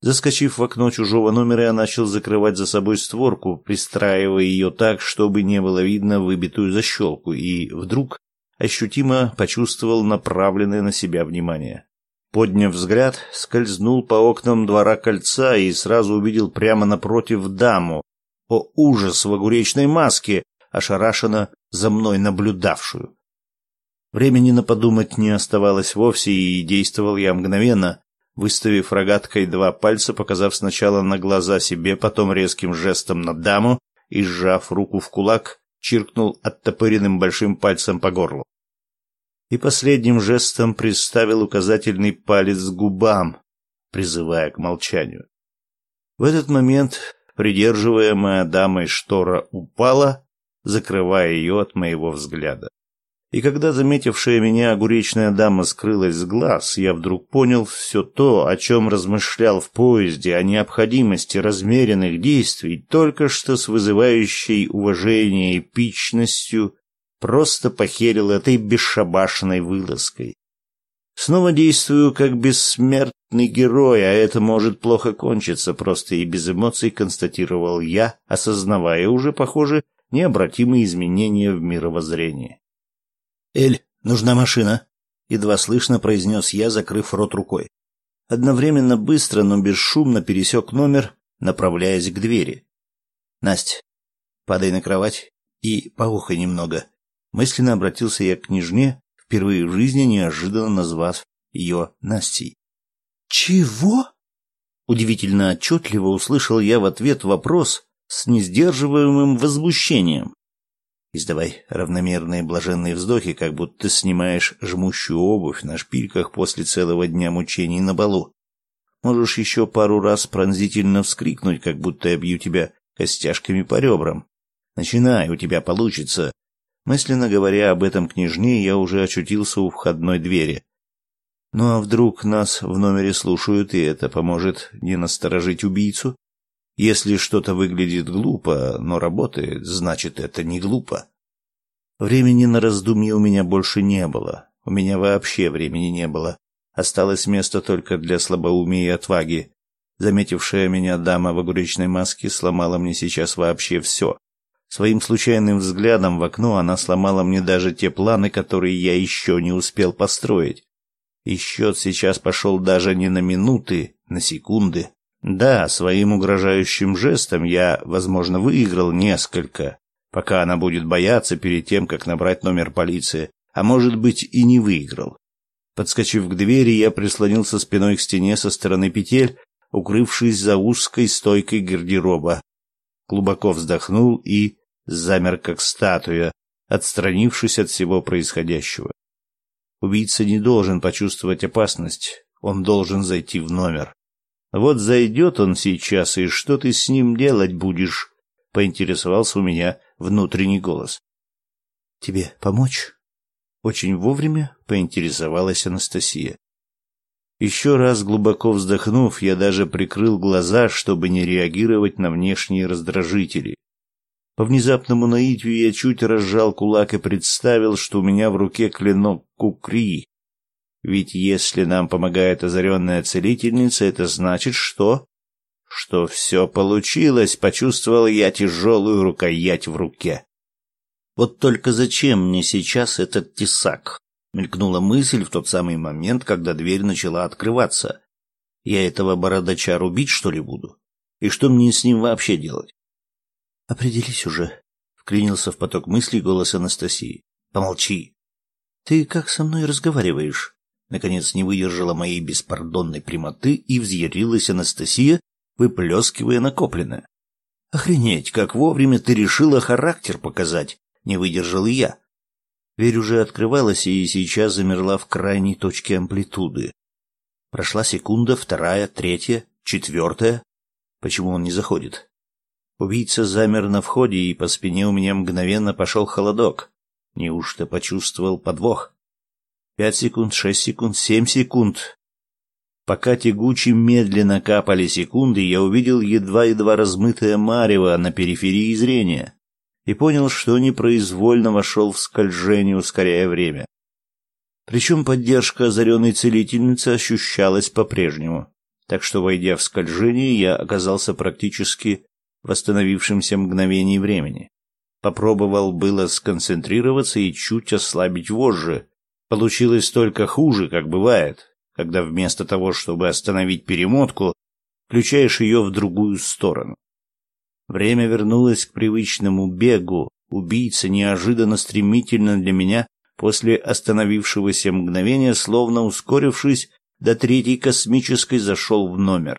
Заскочив в окно чужого номера, я начал закрывать за собой створку, пристраивая ее так, чтобы не было видно выбитую защелку, и вдруг ощутимо почувствовал направленное на себя внимание. Подняв взгляд, скользнул по окнам двора кольца и сразу увидел прямо напротив даму. О ужас в огуречной маске, ошарашенно за мной наблюдавшую. Времени на подумать не оставалось вовсе, и действовал я мгновенно, выставив рогаткой два пальца, показав сначала на глаза себе, потом резким жестом на даму и, сжав руку в кулак, чиркнул оттопыренным большим пальцем по горлу. И последним жестом приставил указательный палец к губам, призывая к молчанию. В этот момент придерживаемая дамой штора упала, закрывая ее от моего взгляда. И когда заметившая меня огуречная дама скрылась с глаз, я вдруг понял все то, о чем размышлял в поезде, о необходимости размеренных действий, только что с вызывающей уважение эпичностью просто похерил этой бесшабашенной вылазкой. Снова действую как бессмертный герой, а это может плохо кончиться, просто и без эмоций констатировал я, осознавая уже, похоже, необратимые изменения в мировоззрении. «Эль, нужна машина», — едва слышно произнес я, закрыв рот рукой. Одновременно быстро, но бесшумно пересек номер, направляясь к двери. «Насть, падай на кровать и поухай немного». Мысленно обратился я к княжне, впервые в жизни неожиданно назвав ее Настей. «Чего?» Удивительно отчетливо услышал я в ответ вопрос с несдерживаемым возмущением. Издавай равномерные блаженные вздохи, как будто снимаешь жмущую обувь на шпильках после целого дня мучений на балу. Можешь еще пару раз пронзительно вскрикнуть, как будто я бью тебя костяшками по ребрам. Начинай, у тебя получится. Мысленно говоря об этом княжне, я уже очутился у входной двери. Ну а вдруг нас в номере слушают, и это поможет не насторожить убийцу? Если что-то выглядит глупо, но работает, значит, это не глупо. Времени на раздумье у меня больше не было. У меня вообще времени не было. Осталось место только для слабоумия и отваги. Заметившая меня дама в огуречной маске сломала мне сейчас вообще все. Своим случайным взглядом в окно она сломала мне даже те планы, которые я еще не успел построить. И счет сейчас пошел даже не на минуты, на секунды. Да, своим угрожающим жестом я, возможно, выиграл несколько, пока она будет бояться перед тем, как набрать номер полиции, а может быть и не выиграл. Подскочив к двери, я прислонился спиной к стене со стороны петель, укрывшись за узкой стойкой гардероба. Глубоко вздохнул и замер как статуя, отстранившись от всего происходящего. Убийца не должен почувствовать опасность, он должен зайти в номер. Вот зайдет он сейчас, и что ты с ним делать будешь? Поинтересовался у меня внутренний голос. Тебе помочь? Очень вовремя поинтересовалась Анастасия. Еще раз глубоко вздохнув, я даже прикрыл глаза, чтобы не реагировать на внешние раздражители. По внезапному наитию я чуть разжал кулак и представил, что у меня в руке клинок кукри, ведь если нам помогает озаренная целительница, это значит, что... Что все получилось, почувствовал я тяжелую рукоять в руке. Вот только зачем мне сейчас этот тесак? Мелькнула мысль в тот самый момент, когда дверь начала открываться. Я этого бородача рубить, что ли, буду? И что мне с ним вообще делать? Определись уже, вклинился в поток мыслей голос Анастасии. Помолчи. Ты как со мной разговариваешь? Наконец не выдержала моей беспардонной прямоты и взъярилась Анастасия, выплескивая накопленное. «Охренеть, как вовремя ты решила характер показать!» — не выдержал и я. Дверь уже открывалась и сейчас замерла в крайней точке амплитуды. Прошла секунда, вторая, третья, четвертая. Почему он не заходит? Убийца замер на входе, и по спине у меня мгновенно пошел холодок. Неужто почувствовал подвох? Пять секунд, шесть секунд, семь секунд. Пока тягуче медленно капали секунды, я увидел едва-едва размытое марево на периферии зрения и понял, что непроизвольно вошел в скольжение, ускоряя время. Причем поддержка озаренной целительницы ощущалась по-прежнему, так что, войдя в скольжение, я оказался практически восстановившемся мгновении времени. Попробовал было сконцентрироваться и чуть ослабить вожжи. Получилось только хуже, как бывает, когда вместо того, чтобы остановить перемотку, включаешь ее в другую сторону. Время вернулось к привычному бегу. Убийца неожиданно стремительно для меня после остановившегося мгновения, словно ускорившись до третьей космической, зашел в номер.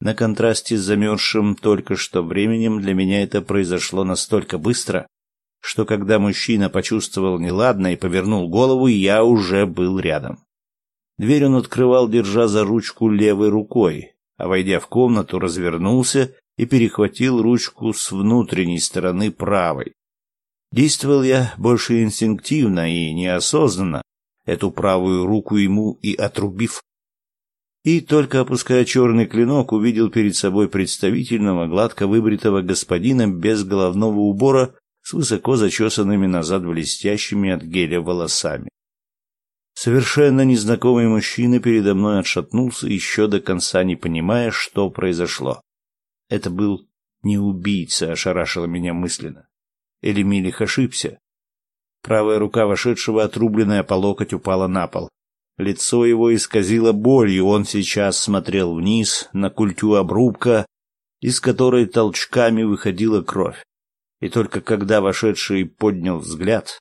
На контрасте с замерзшим только что временем для меня это произошло настолько быстро, что когда мужчина почувствовал неладное и повернул голову, я уже был рядом. Дверь он открывал, держа за ручку левой рукой, а войдя в комнату, развернулся и перехватил ручку с внутренней стороны правой. Действовал я больше инстинктивно и неосознанно, эту правую руку ему и отрубив. И только опуская черный клинок, увидел перед собой представительного, гладко выбритого господина без головного убора с высоко зачесанными назад блестящими от геля волосами. Совершенно незнакомый мужчина передо мной отшатнулся, еще до конца не понимая, что произошло. Это был не убийца, ошарашило меня мысленно. Или Милих ошибся. Правая рука вошедшего, отрубленная по локоть, упала на пол. Лицо его исказило болью, он сейчас смотрел вниз на культю обрубка, из которой толчками выходила кровь. И только когда вошедший поднял взгляд,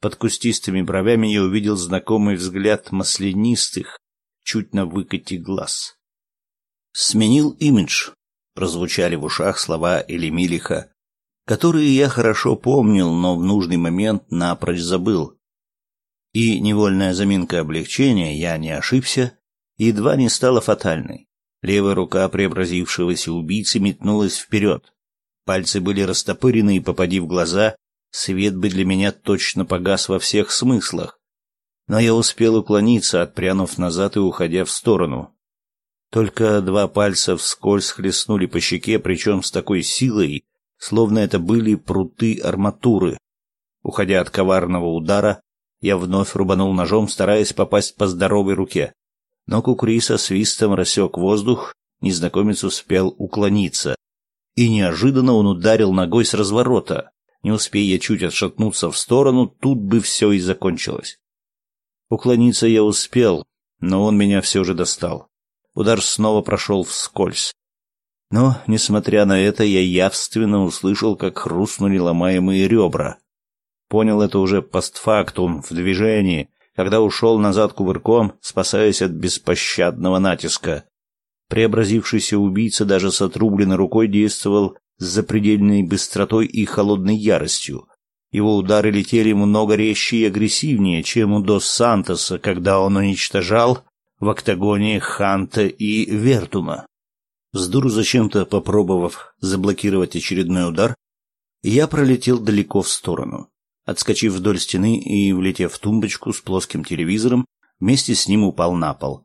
под кустистыми бровями я увидел знакомый взгляд маслянистых, чуть на выкате глаз. «Сменил имидж», — прозвучали в ушах слова Элемилиха, которые я хорошо помнил, но в нужный момент напрочь забыл. И невольная заминка облегчения, я не ошибся, едва не стала фатальной. Левая рука преобразившегося убийцы метнулась вперед. Пальцы были растопырены и, попади в глаза, свет бы для меня точно погас во всех смыслах. Но я успел уклониться, отпрянув назад и уходя в сторону. Только два пальца вскользь хлестнули по щеке, причем с такой силой, словно это были пруты арматуры. Уходя от коварного удара, я вновь рубанул ножом, стараясь попасть по здоровой руке. Но Кукри свистом рассек воздух, незнакомец успел уклониться. И неожиданно он ударил ногой с разворота. Не успея я чуть отшатнуться в сторону, тут бы все и закончилось. Уклониться я успел, но он меня все же достал. Удар снова прошел вскользь. Но, несмотря на это, я явственно услышал, как хрустнули ломаемые ребра. Понял это уже постфактум, в движении, когда ушел назад кувырком, спасаясь от беспощадного натиска. Преобразившийся убийца даже с отрубленной рукой действовал с запредельной быстротой и холодной яростью. Его удары летели много резче и агрессивнее, чем у Дос Сантоса, когда он уничтожал в октагоне Ханта и Вертума. С дуру зачем-то попробовав заблокировать очередной удар, я пролетел далеко в сторону. Отскочив вдоль стены и влетев в тумбочку с плоским телевизором, вместе с ним упал на пол.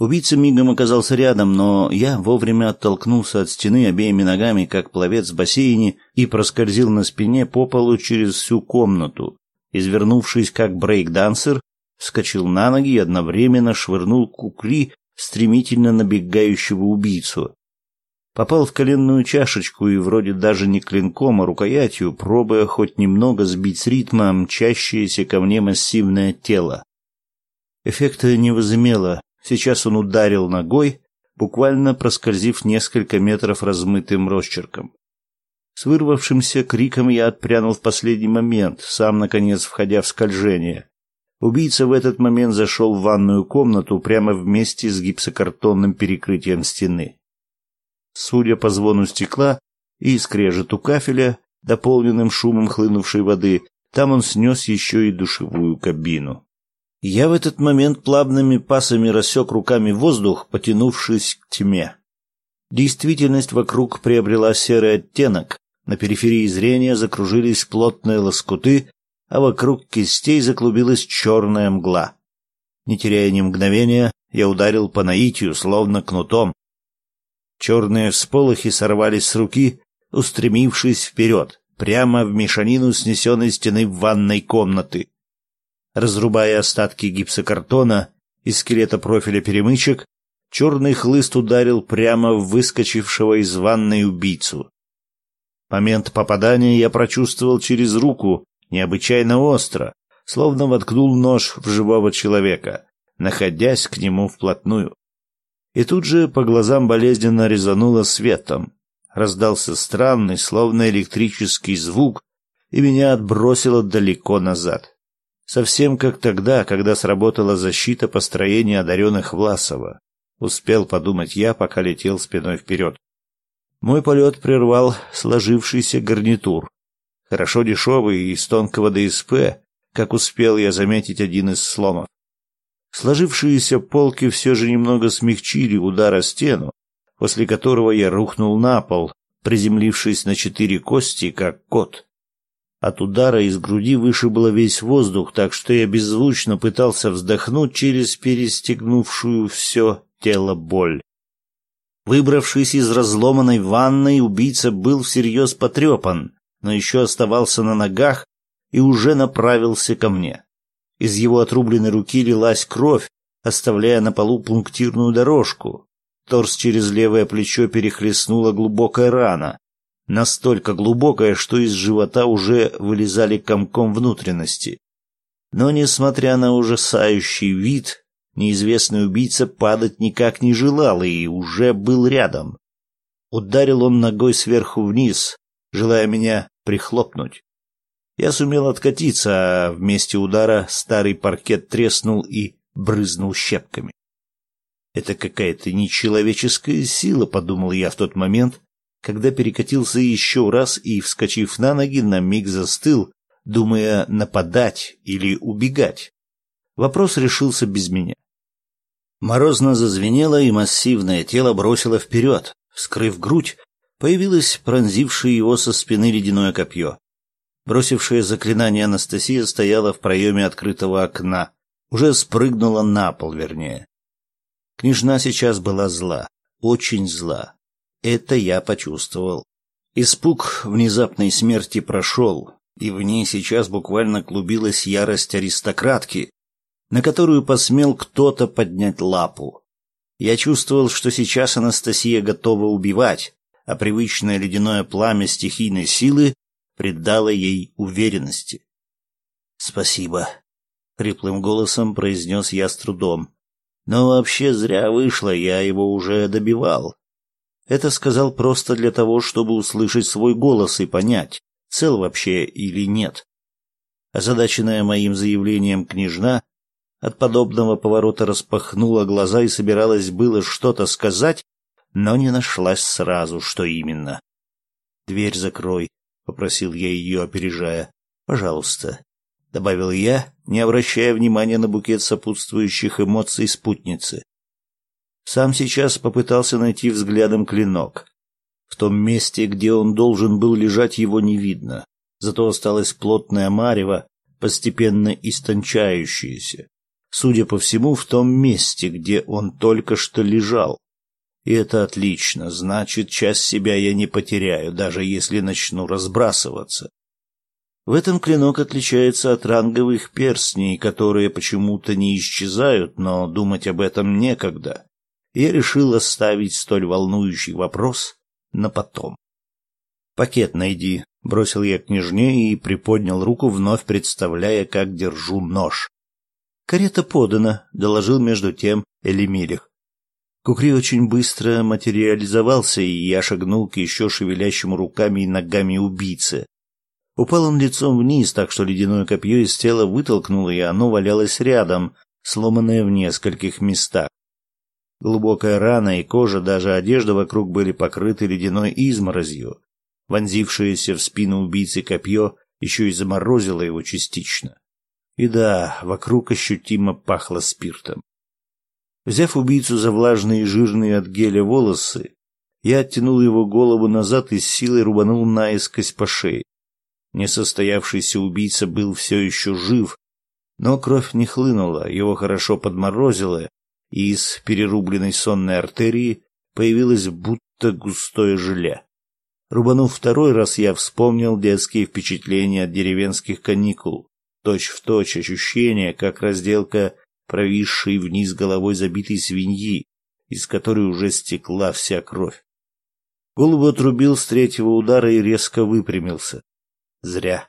Убийца мигом оказался рядом, но я вовремя оттолкнулся от стены обеими ногами, как пловец в бассейне, и проскользил на спине по полу через всю комнату. Извернувшись как брейк-дансер, вскочил на ноги и одновременно швырнул кукли стремительно набегающего убийцу. Попал в коленную чашечку и вроде даже не клинком, а рукоятью, пробуя хоть немного сбить с ритма мчащееся ко мне массивное тело. Эффекта не возымело, Сейчас он ударил ногой, буквально проскользив несколько метров размытым росчерком. С вырвавшимся криком я отпрянул в последний момент, сам, наконец, входя в скольжение. Убийца в этот момент зашел в ванную комнату прямо вместе с гипсокартонным перекрытием стены. Судя по звону стекла и скрежету кафеля, дополненным шумом хлынувшей воды, там он снес еще и душевую кабину. Я в этот момент плавными пасами рассек руками воздух, потянувшись к тьме. Действительность вокруг приобрела серый оттенок, на периферии зрения закружились плотные лоскуты, а вокруг кистей заклубилась черная мгла. Не теряя ни мгновения, я ударил по наитию, словно кнутом. Черные всполохи сорвались с руки, устремившись вперед, прямо в мешанину снесенной стены ванной комнаты. Разрубая остатки гипсокартона из скелета профиля перемычек, черный хлыст ударил прямо в выскочившего из ванной убийцу. Момент попадания я прочувствовал через руку, необычайно остро, словно воткнул нож в живого человека, находясь к нему вплотную. И тут же по глазам болезненно резануло светом. Раздался странный, словно электрический звук, и меня отбросило далеко назад. Совсем как тогда, когда сработала защита построения одаренных Власова. Успел подумать я, пока летел спиной вперед. Мой полет прервал сложившийся гарнитур. Хорошо дешевый и из тонкого ДСП, как успел я заметить один из сломов. Сложившиеся полки все же немного смягчили удар о стену, после которого я рухнул на пол, приземлившись на четыре кости, как кот. От удара из груди вышибло весь воздух, так что я беззвучно пытался вздохнуть через перестегнувшую все тело боль. Выбравшись из разломанной ванной, убийца был всерьез потрепан, но еще оставался на ногах и уже направился ко мне. Из его отрубленной руки лилась кровь, оставляя на полу пунктирную дорожку. Торс через левое плечо перехлестнула глубокая рана, настолько глубокая, что из живота уже вылезали комком внутренности. Но, несмотря на ужасающий вид, неизвестный убийца падать никак не желал и уже был рядом. Ударил он ногой сверху вниз, желая меня прихлопнуть. Я сумел откатиться, а вместе удара старый паркет треснул и брызнул щепками. Это какая-то нечеловеческая сила, подумал я в тот момент, когда перекатился еще раз и, вскочив на ноги, на миг застыл, думая нападать или убегать. Вопрос решился без меня. Морозно зазвенело, и массивное тело бросило вперед. Вскрыв грудь, появилось пронзившее его со спины ледяное копье. Бросившая заклинание Анастасия стояла в проеме открытого окна. Уже спрыгнула на пол, вернее. Княжна сейчас была зла. Очень зла. Это я почувствовал. Испуг внезапной смерти прошел, и в ней сейчас буквально клубилась ярость аристократки, на которую посмел кто-то поднять лапу. Я чувствовал, что сейчас Анастасия готова убивать, а привычное ледяное пламя стихийной силы придало ей уверенности. «Спасибо», — хриплым голосом произнес я с трудом. «Но вообще зря вышло, я его уже добивал. Это сказал просто для того, чтобы услышать свой голос и понять, цел вообще или нет. Озадаченная моим заявлением княжна от подобного поворота распахнула глаза и собиралась было что-то сказать, но не нашлась сразу, что именно. «Дверь закрой», — попросил я ее, опережая. «Пожалуйста», — добавил я, не обращая внимания на букет сопутствующих эмоций спутницы. Сам сейчас попытался найти взглядом клинок. В том месте, где он должен был лежать, его не видно. Зато осталась плотная марево, постепенно истончающаяся. Судя по всему, в том месте, где он только что лежал. И это отлично, значит, часть себя я не потеряю, даже если начну разбрасываться. В этом клинок отличается от ранговых перстней, которые почему-то не исчезают, но думать об этом некогда я решил оставить столь волнующий вопрос на потом. «Пакет найди», — бросил я княжне и приподнял руку, вновь представляя, как держу нож. «Карета подана», — доложил между тем Элемирих. Кукри очень быстро материализовался, и я шагнул к еще шевелящему руками и ногами убийце. Упал он лицом вниз, так что ледяное копье из тела вытолкнуло, и оно валялось рядом, сломанное в нескольких местах. Глубокая рана и кожа, даже одежда вокруг были покрыты ледяной изморозью. Вонзившееся в спину убийцы копье еще и заморозило его частично. И да, вокруг ощутимо пахло спиртом. Взяв убийцу за влажные и жирные от геля волосы, Я оттянул его голову назад и с силой рубанул наискось по шее. Несостоявшийся убийца был все еще жив, но кровь не хлынула, его хорошо подморозило, и из перерубленной сонной артерии появилось будто густое желе. Рубанув второй раз, я вспомнил детские впечатления от деревенских каникул. Точь в точь ощущение, как разделка провисшей вниз головой забитой свиньи, из которой уже стекла вся кровь. Голову отрубил с третьего удара и резко выпрямился. Зря.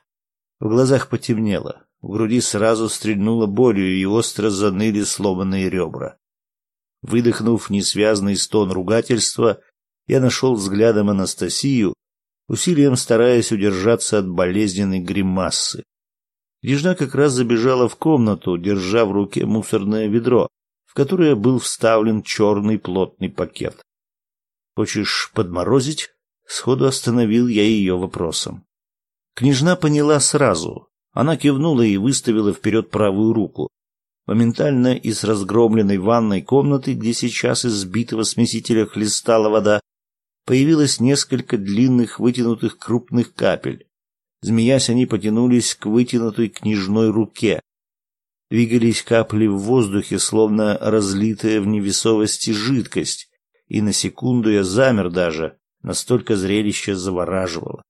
В глазах потемнело, в груди сразу стрельнуло болью, и остро заныли сломанные ребра. Выдохнув несвязный стон ругательства, я нашел взглядом Анастасию, усилием стараясь удержаться от болезненной гримасы. Княжна как раз забежала в комнату, держа в руке мусорное ведро, в которое был вставлен черный плотный пакет. «Хочешь подморозить?» Сходу остановил я ее вопросом. Княжна поняла сразу. Она кивнула и выставила вперед правую руку. Моментально из разгромленной ванной комнаты, где сейчас из сбитого смесителя хлестала вода, появилось несколько длинных вытянутых крупных капель. Змеясь, они потянулись к вытянутой княжной руке. Двигались капли в воздухе, словно разлитая в невесовости жидкость, и на секунду я замер даже, настолько зрелище завораживало.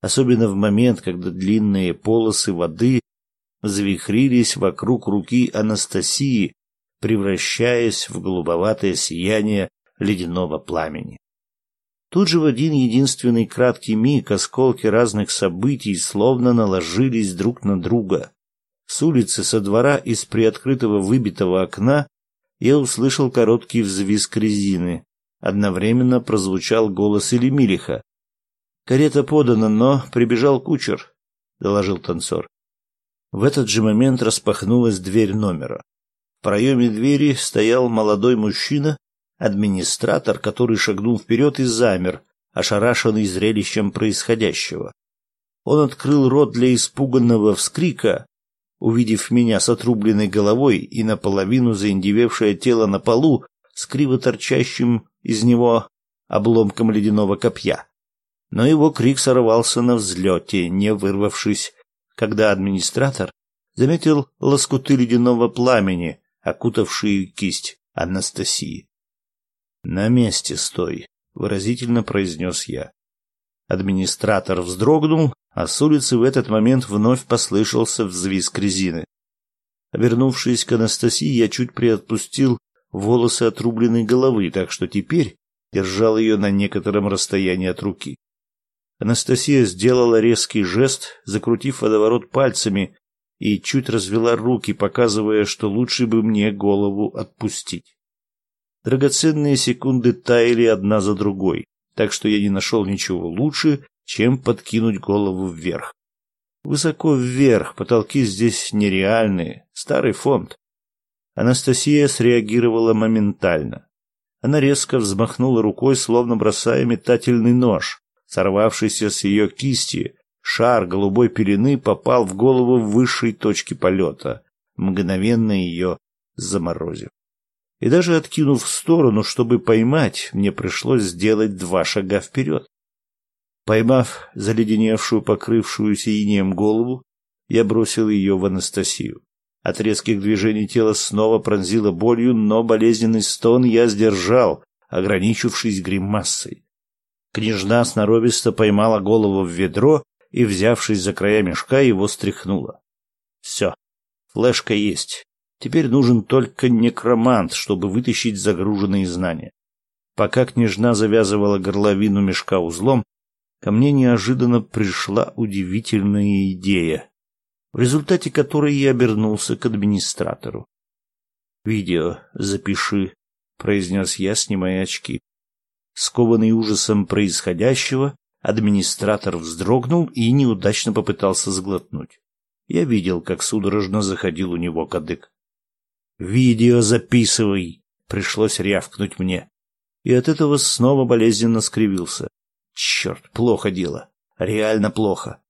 Особенно в момент, когда длинные полосы воды завихрились вокруг руки Анастасии, превращаясь в голубоватое сияние ледяного пламени. Тут же в один единственный краткий миг осколки разных событий словно наложились друг на друга. С улицы, со двора, из приоткрытого выбитого окна я услышал короткий взвизг резины. Одновременно прозвучал голос Элемилиха. «Карета подана, но прибежал кучер», — доложил танцор. В этот же момент распахнулась дверь номера. В проеме двери стоял молодой мужчина администратор, который шагнул вперед и замер, ошарашенный зрелищем происходящего. Он открыл рот для испуганного вскрика, увидев меня с отрубленной головой и наполовину заиндевевшее тело на полу с криво торчащим из него обломком ледяного копья. Но его крик сорвался на взлете, не вырвавшись, когда администратор заметил лоскуты ледяного пламени, окутавшие кисть Анастасии. «На месте стой», — выразительно произнес я. Администратор вздрогнул, а с улицы в этот момент вновь послышался взвизг резины. Обернувшись к Анастасии, я чуть приотпустил волосы отрубленной головы, так что теперь держал ее на некотором расстоянии от руки. Анастасия сделала резкий жест, закрутив водоворот пальцами, и чуть развела руки, показывая, что лучше бы мне голову отпустить. Драгоценные секунды таяли одна за другой, так что я не нашел ничего лучше, чем подкинуть голову вверх. Высоко вверх, потолки здесь нереальные, старый фонд. Анастасия среагировала моментально. Она резко взмахнула рукой, словно бросая метательный нож. Сорвавшийся с ее кисти, шар голубой пелены попал в голову в высшей точке полета, мгновенно ее заморозив и даже откинув в сторону, чтобы поймать, мне пришлось сделать два шага вперед. Поймав заледеневшую, покрывшуюся инеем голову, я бросил ее в Анастасию. От резких движений тело снова пронзило болью, но болезненный стон я сдержал, ограничившись гримассой. Княжна сноровисто поймала голову в ведро и, взявшись за края мешка, его стряхнула. Все, флешка есть. Теперь нужен только некромант, чтобы вытащить загруженные знания. Пока княжна завязывала горловину мешка узлом, ко мне неожиданно пришла удивительная идея, в результате которой я обернулся к администратору. «Видео запиши», — произнес я, снимая очки. Скованный ужасом происходящего, администратор вздрогнул и неудачно попытался сглотнуть. Я видел, как судорожно заходил у него кадык. «Видео записывай!» — пришлось рявкнуть мне. И от этого снова болезненно скривился. «Черт, плохо дело. Реально плохо».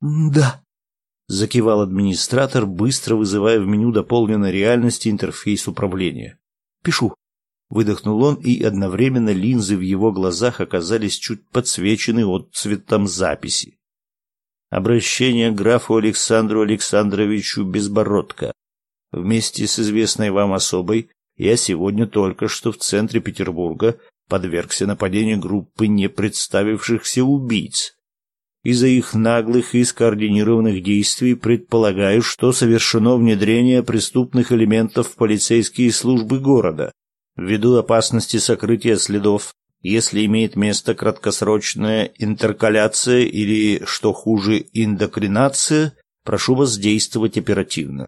«Да», — закивал администратор, быстро вызывая в меню дополненной реальности интерфейс управления. «Пишу». Выдохнул он, и одновременно линзы в его глазах оказались чуть подсвечены отцветом записи. Обращение к графу Александру Александровичу Безбородко. Вместе с известной вам особой я сегодня только что в центре Петербурга подвергся нападению группы непредставившихся убийц. Из-за их наглых и скоординированных действий предполагаю, что совершено внедрение преступных элементов в полицейские службы города. Ввиду опасности сокрытия следов, если имеет место краткосрочная интеркаляция или, что хуже, индокринация, прошу вас действовать оперативно.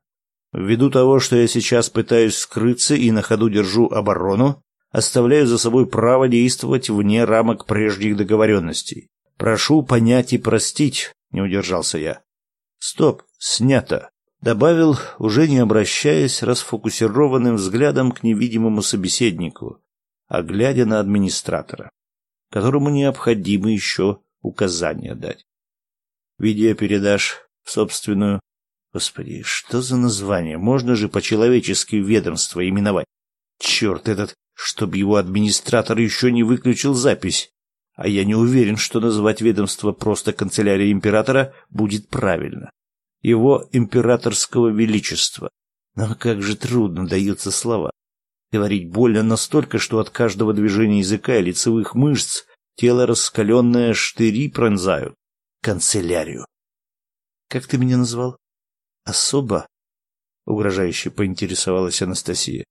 Ввиду того, что я сейчас пытаюсь скрыться и на ходу держу оборону, оставляю за собой право действовать вне рамок прежних договоренностей. Прошу понять и простить, не удержался я. Стоп, снято, добавил, уже не обращаясь расфокусированным взглядом к невидимому собеседнику, а глядя на администратора, которому необходимо еще указания дать. Видео передашь в собственную Господи, что за название? Можно же по-человечески ведомство именовать. Черт этот, чтоб его администратор еще не выключил запись. А я не уверен, что называть ведомство просто канцелярия императора будет правильно. Его императорского величества. Но как же трудно даются слова. Говорить больно настолько, что от каждого движения языка и лицевых мышц тело раскаленное штыри пронзают. Канцелярию. Как ты меня назвал? Особо? Угрожающе поинтересовалась Анастасия.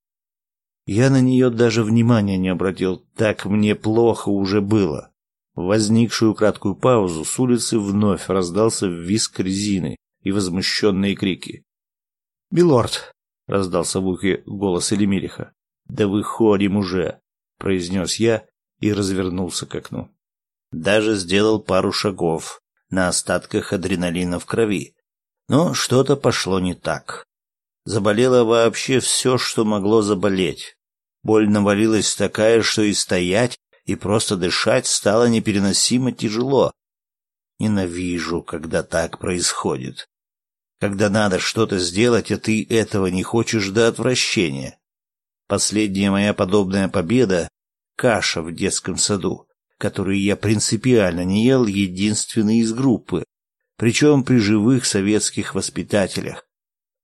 Я на нее даже внимания не обратил, так мне плохо уже было. В возникшую краткую паузу с улицы вновь раздался визг резины и возмущенные крики. «Милорд!» — раздался в ухе голос Элемириха. «Да выходим уже!» — произнес я и развернулся к окну. Даже сделал пару шагов на остатках адреналина в крови, но что-то пошло не так. Заболело вообще все, что могло заболеть. Боль навалилась такая, что и стоять, и просто дышать стало непереносимо тяжело. Ненавижу, когда так происходит. Когда надо что-то сделать, а ты этого не хочешь до отвращения. Последняя моя подобная победа — каша в детском саду, которую я принципиально не ел единственный из группы, причем при живых советских воспитателях.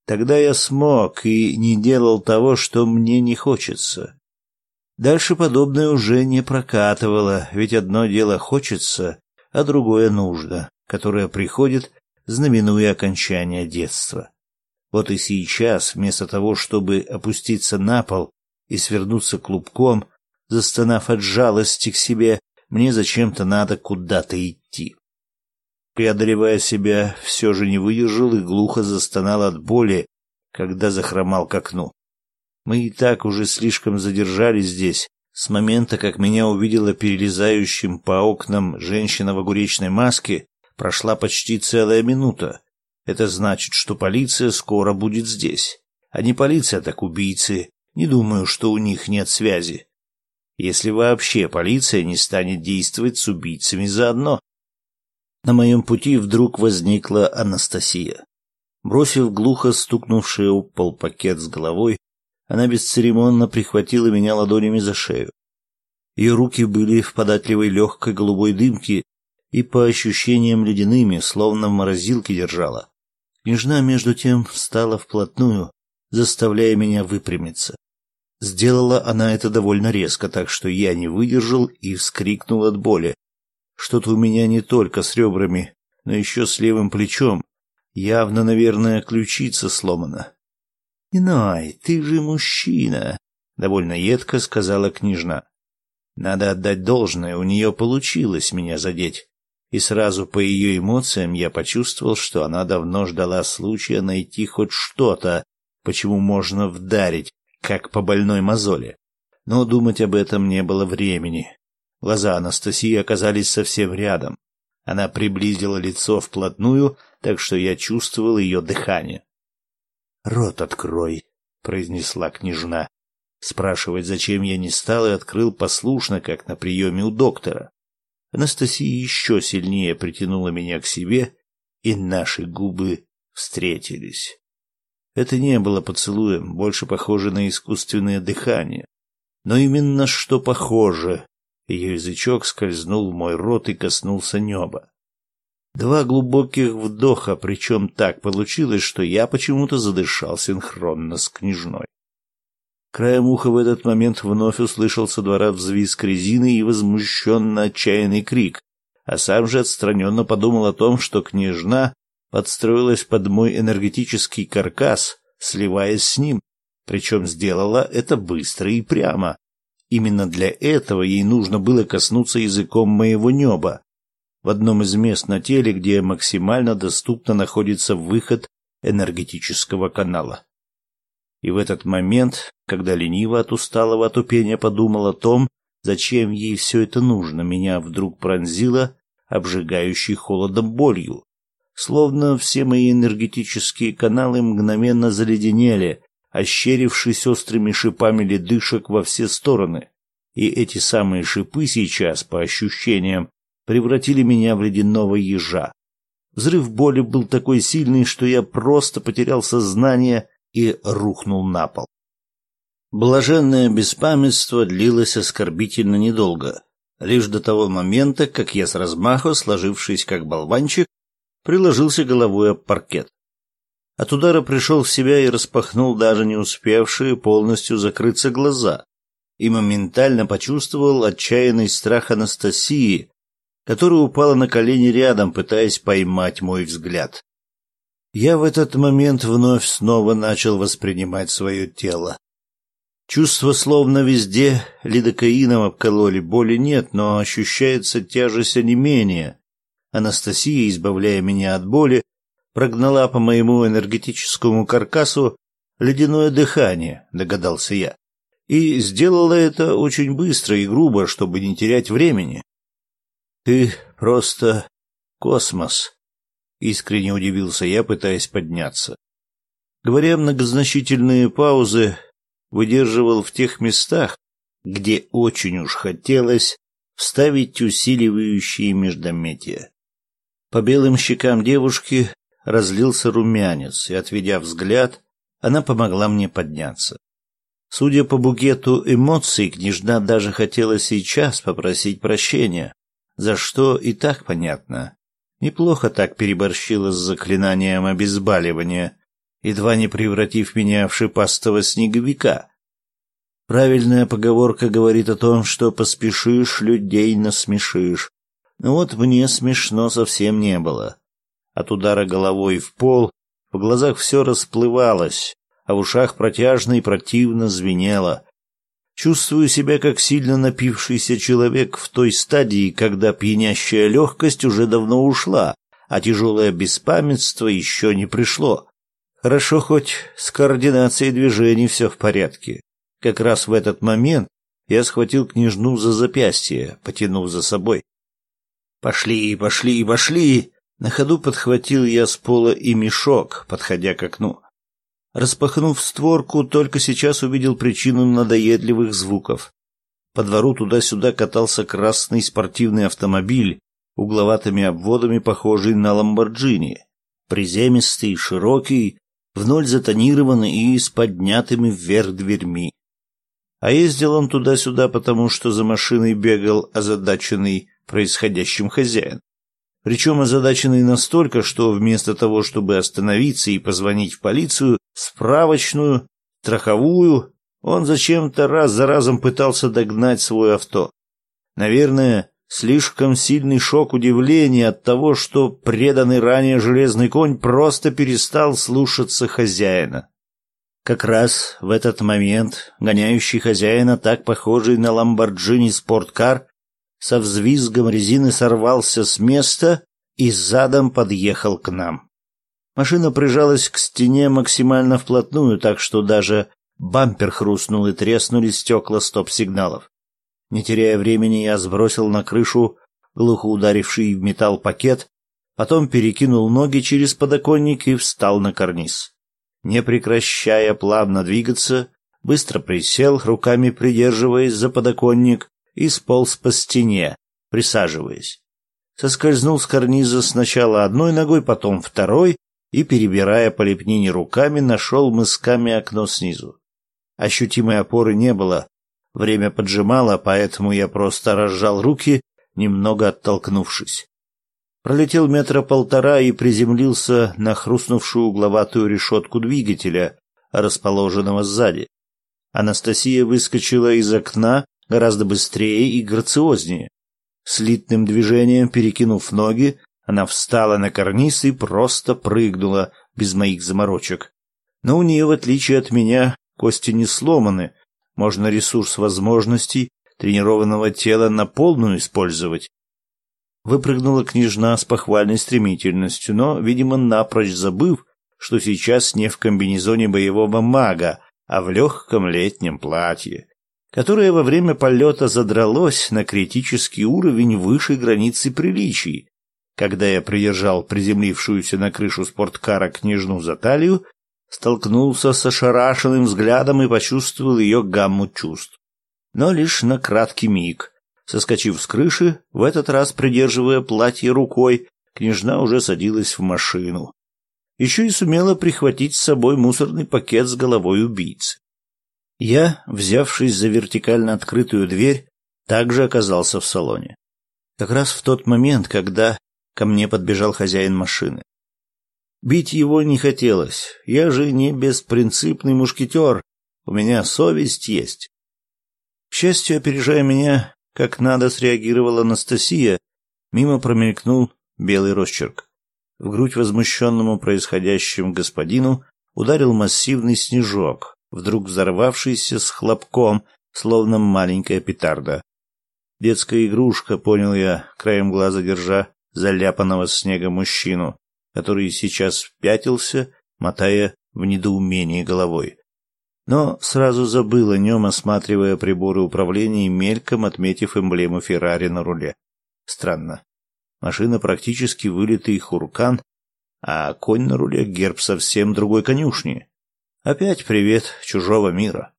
Тогда я смог и не делал того, что мне не хочется. Дальше подобное уже не прокатывало, ведь одно дело хочется, а другое нужно, которое приходит, знаменуя окончание детства. Вот и сейчас, вместо того, чтобы опуститься на пол и свернуться клубком, застонав от жалости к себе, мне зачем-то надо куда-то идти преодолевая себя, все же не выдержал и глухо застонал от боли, когда захромал к окну. Мы и так уже слишком задержались здесь. С момента, как меня увидела перелезающим по окнам женщина в огуречной маске, прошла почти целая минута. Это значит, что полиция скоро будет здесь. А не полиция, так убийцы. Не думаю, что у них нет связи. Если вообще полиция не станет действовать с убийцами заодно. На моем пути вдруг возникла Анастасия. Бросив глухо стукнувший об пол пакет с головой, она бесцеремонно прихватила меня ладонями за шею. Ее руки были в податливой легкой голубой дымке и по ощущениям ледяными, словно в морозилке держала. Княжна, между тем, встала вплотную, заставляя меня выпрямиться. Сделала она это довольно резко, так что я не выдержал и вскрикнул от боли, что-то у меня не только с ребрами, но еще с левым плечом. Явно, наверное, ключица сломана. — Иной, ты же мужчина, — довольно едко сказала княжна. Надо отдать должное, у нее получилось меня задеть. И сразу по ее эмоциям я почувствовал, что она давно ждала случая найти хоть что-то, почему можно вдарить, как по больной мозоли. Но думать об этом не было времени. Глаза Анастасии оказались совсем рядом. Она приблизила лицо вплотную, так что я чувствовал ее дыхание. «Рот открой», — произнесла княжна. Спрашивать, зачем я не стал, и открыл послушно, как на приеме у доктора. Анастасия еще сильнее притянула меня к себе, и наши губы встретились. Это не было поцелуем, больше похоже на искусственное дыхание. но именно что похоже. Ее язычок скользнул в мой рот и коснулся неба. Два глубоких вдоха, причем так получилось, что я почему-то задышал синхронно с княжной. Краем уха в этот момент вновь услышал со двора взвизг резины и возмущенно отчаянный крик, а сам же отстраненно подумал о том, что княжна подстроилась под мой энергетический каркас, сливаясь с ним, причем сделала это быстро и прямо. Именно для этого ей нужно было коснуться языком моего неба, в одном из мест на теле, где максимально доступно находится выход энергетического канала. И в этот момент, когда лениво от усталого отупения подумал о том, зачем ей все это нужно, меня вдруг пронзило обжигающей холодом болью. Словно все мои энергетические каналы мгновенно заледенели, ощерившись острыми шипами ледышек во все стороны. И эти самые шипы сейчас, по ощущениям, превратили меня в ледяного ежа. Взрыв боли был такой сильный, что я просто потерял сознание и рухнул на пол. Блаженное беспамятство длилось оскорбительно недолго, лишь до того момента, как я с размаху, сложившись как болванчик, приложился головой об паркет. От удара пришел в себя и распахнул даже не успевшие полностью закрыться глаза, и моментально почувствовал отчаянный страх Анастасии, которая упала на колени рядом, пытаясь поймать мой взгляд. Я в этот момент вновь снова начал воспринимать свое тело. Чувство словно везде лидокаином обкололи, боли нет, но ощущается тяжесть онемения, Анастасия, избавляя меня от боли, прогнала по моему энергетическому каркасу ледяное дыхание, догадался я. И сделала это очень быстро и грубо, чтобы не терять времени. Ты просто космос, искренне удивился я, пытаясь подняться. Говоря многозначительные паузы, выдерживал в тех местах, где очень уж хотелось вставить усиливающие междометия. По белым щекам девушки разлился румянец, и, отведя взгляд, она помогла мне подняться. Судя по букету эмоций, княжна даже хотела сейчас попросить прощения, за что и так понятно. Неплохо так переборщила с заклинанием обезболивания, едва не превратив меня в шипастого снеговика. Правильная поговорка говорит о том, что поспешишь, людей насмешишь. Но вот мне смешно совсем не было. От удара головой в пол в глазах все расплывалось, а в ушах протяжно и противно звенело. Чувствую себя как сильно напившийся человек в той стадии, когда пьянящая легкость уже давно ушла, а тяжелое беспамятство еще не пришло. Хорошо хоть с координацией движений все в порядке. Как раз в этот момент я схватил княжну за запястье, потянув за собой. Пошли, пошли, пошли. На ходу подхватил я с пола и мешок, подходя к окну. Распахнув створку, только сейчас увидел причину надоедливых звуков. По двору туда-сюда катался красный спортивный автомобиль, угловатыми обводами похожий на ламборджини. Приземистый, широкий, в ноль затонированный и с поднятыми вверх дверьми. А ездил он туда-сюда, потому что за машиной бегал озадаченный происходящим хозяин. Причем озадаченный настолько, что вместо того, чтобы остановиться и позвонить в полицию, справочную, страховую, он зачем-то раз за разом пытался догнать свое авто. Наверное, слишком сильный шок удивления от того, что преданный ранее железный конь просто перестал слушаться хозяина. Как раз в этот момент гоняющий хозяина, так похожий на ламборджини спорткар, со взвизгом резины сорвался с места и задом подъехал к нам. Машина прижалась к стене максимально вплотную, так что даже бампер хрустнул и треснули стекла стоп-сигналов. Не теряя времени, я сбросил на крышу глухо ударивший в металл пакет, потом перекинул ноги через подоконник и встал на карниз. Не прекращая плавно двигаться, быстро присел, руками придерживаясь за подоконник, и сполз по стене, присаживаясь. Соскользнул с карниза сначала одной ногой, потом второй, и, перебирая по лепнине руками, нашел мысками окно снизу. Ощутимой опоры не было. Время поджимало, поэтому я просто разжал руки, немного оттолкнувшись. Пролетел метра полтора и приземлился на хрустнувшую угловатую решетку двигателя, расположенного сзади. Анастасия выскочила из окна гораздо быстрее и грациознее. Слитным движением, перекинув ноги, она встала на карниз и просто прыгнула, без моих заморочек. Но у нее, в отличие от меня, кости не сломаны. Можно ресурс возможностей тренированного тела на полную использовать. Выпрыгнула княжна с похвальной стремительностью, но, видимо, напрочь забыв, что сейчас не в комбинезоне боевого мага, а в легком летнем платье, которое во время полета задралось на критический уровень выше границы приличий. Когда я придержал приземлившуюся на крышу спорткара княжну за талию, столкнулся с ошарашенным взглядом и почувствовал ее гамму чувств. Но лишь на краткий миг. Соскочив с крыши, в этот раз придерживая платье рукой, княжна уже садилась в машину еще и сумела прихватить с собой мусорный пакет с головой убийцы. Я, взявшись за вертикально открытую дверь, также оказался в салоне. Как раз в тот момент, когда ко мне подбежал хозяин машины. Бить его не хотелось. Я же не беспринципный мушкетер. У меня совесть есть. К счастью, опережая меня, как надо среагировала Анастасия, мимо промелькнул белый росчерк. В грудь возмущенному происходящим господину ударил массивный снежок, вдруг взорвавшийся с хлопком, словно маленькая петарда. Детская игрушка, понял я, краем глаза держа заляпанного снега мужчину, который сейчас пятился, мотая в недоумении головой. Но сразу забыл о нем, осматривая приборы управления и мельком отметив эмблему Феррари на руле. Странно. Машина практически вылитый хуркан, а конь на руле герб совсем другой конюшни. Опять привет чужого мира.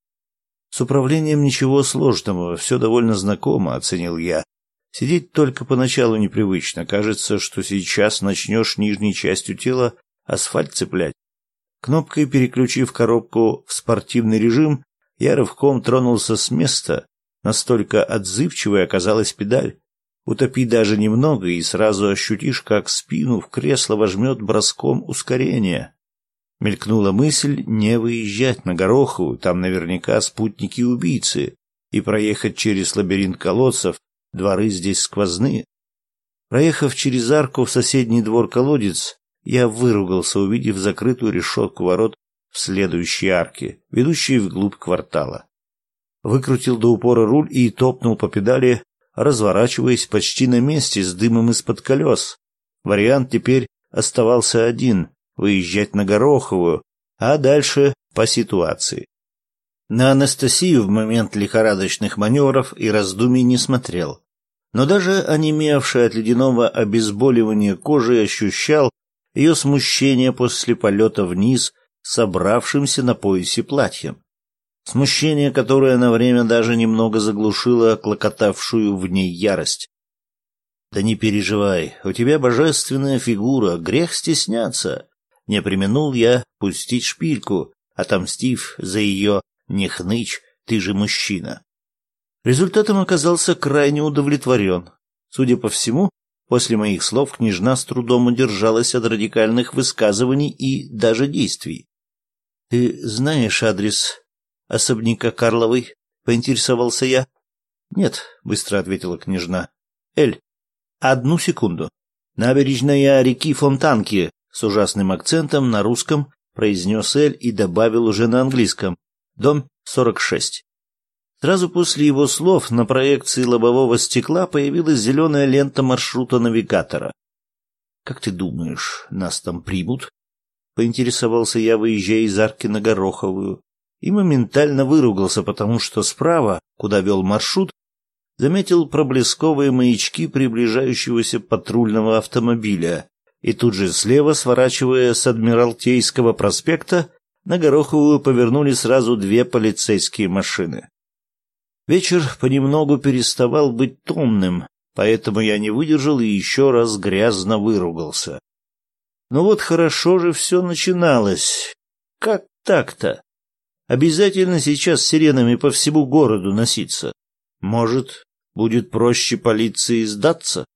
С управлением ничего сложного, все довольно знакомо, оценил я. Сидеть только поначалу непривычно. Кажется, что сейчас начнешь нижней частью тела асфальт цеплять. Кнопкой переключив коробку в спортивный режим, я рывком тронулся с места. Настолько отзывчивой оказалась педаль. Утопи даже немного, и сразу ощутишь, как спину в кресло вожмет броском ускорения. Мелькнула мысль не выезжать на Горохову, там наверняка спутники убийцы, и проехать через лабиринт колодцев, дворы здесь сквозные. Проехав через арку в соседний двор-колодец, я выругался, увидев закрытую решетку ворот в следующей арке, ведущей вглубь квартала. Выкрутил до упора руль и топнул по педали, разворачиваясь почти на месте с дымом из-под колес. Вариант теперь оставался один — выезжать на Гороховую, а дальше по ситуации. На Анастасию в момент лихорадочных маневров и раздумий не смотрел. Но даже онемевший от ледяного обезболивания кожи ощущал ее смущение после полета вниз собравшимся на поясе платьем. Смущение, которое на время даже немного заглушило клокотавшую в ней ярость. «Да не переживай, у тебя божественная фигура, грех стесняться!» Не применул я пустить шпильку, отомстив за ее «не хнычь, ты же мужчина». Результатом оказался крайне удовлетворен. Судя по всему, после моих слов княжна с трудом удержалась от радикальных высказываний и даже действий. «Ты знаешь адрес особняка Карловой?» — поинтересовался я. «Нет», — быстро ответила княжна. «Эль, одну секунду. Набережная реки Фонтанки», — с ужасным акцентом на русском произнес Эль и добавил уже на английском. «Дом 46». Сразу после его слов на проекции лобового стекла появилась зеленая лента маршрута навигатора. «Как ты думаешь, нас там примут?» — поинтересовался я, выезжая из арки на Гороховую и моментально выругался, потому что справа, куда вел маршрут, заметил проблесковые маячки приближающегося патрульного автомобиля, и тут же слева, сворачивая с Адмиралтейского проспекта, на Гороховую повернули сразу две полицейские машины. Вечер понемногу переставал быть томным, поэтому я не выдержал и еще раз грязно выругался. Ну вот хорошо же все начиналось. Как так-то? Обязательно сейчас сиренами по всему городу носиться. Может, будет проще полиции сдаться?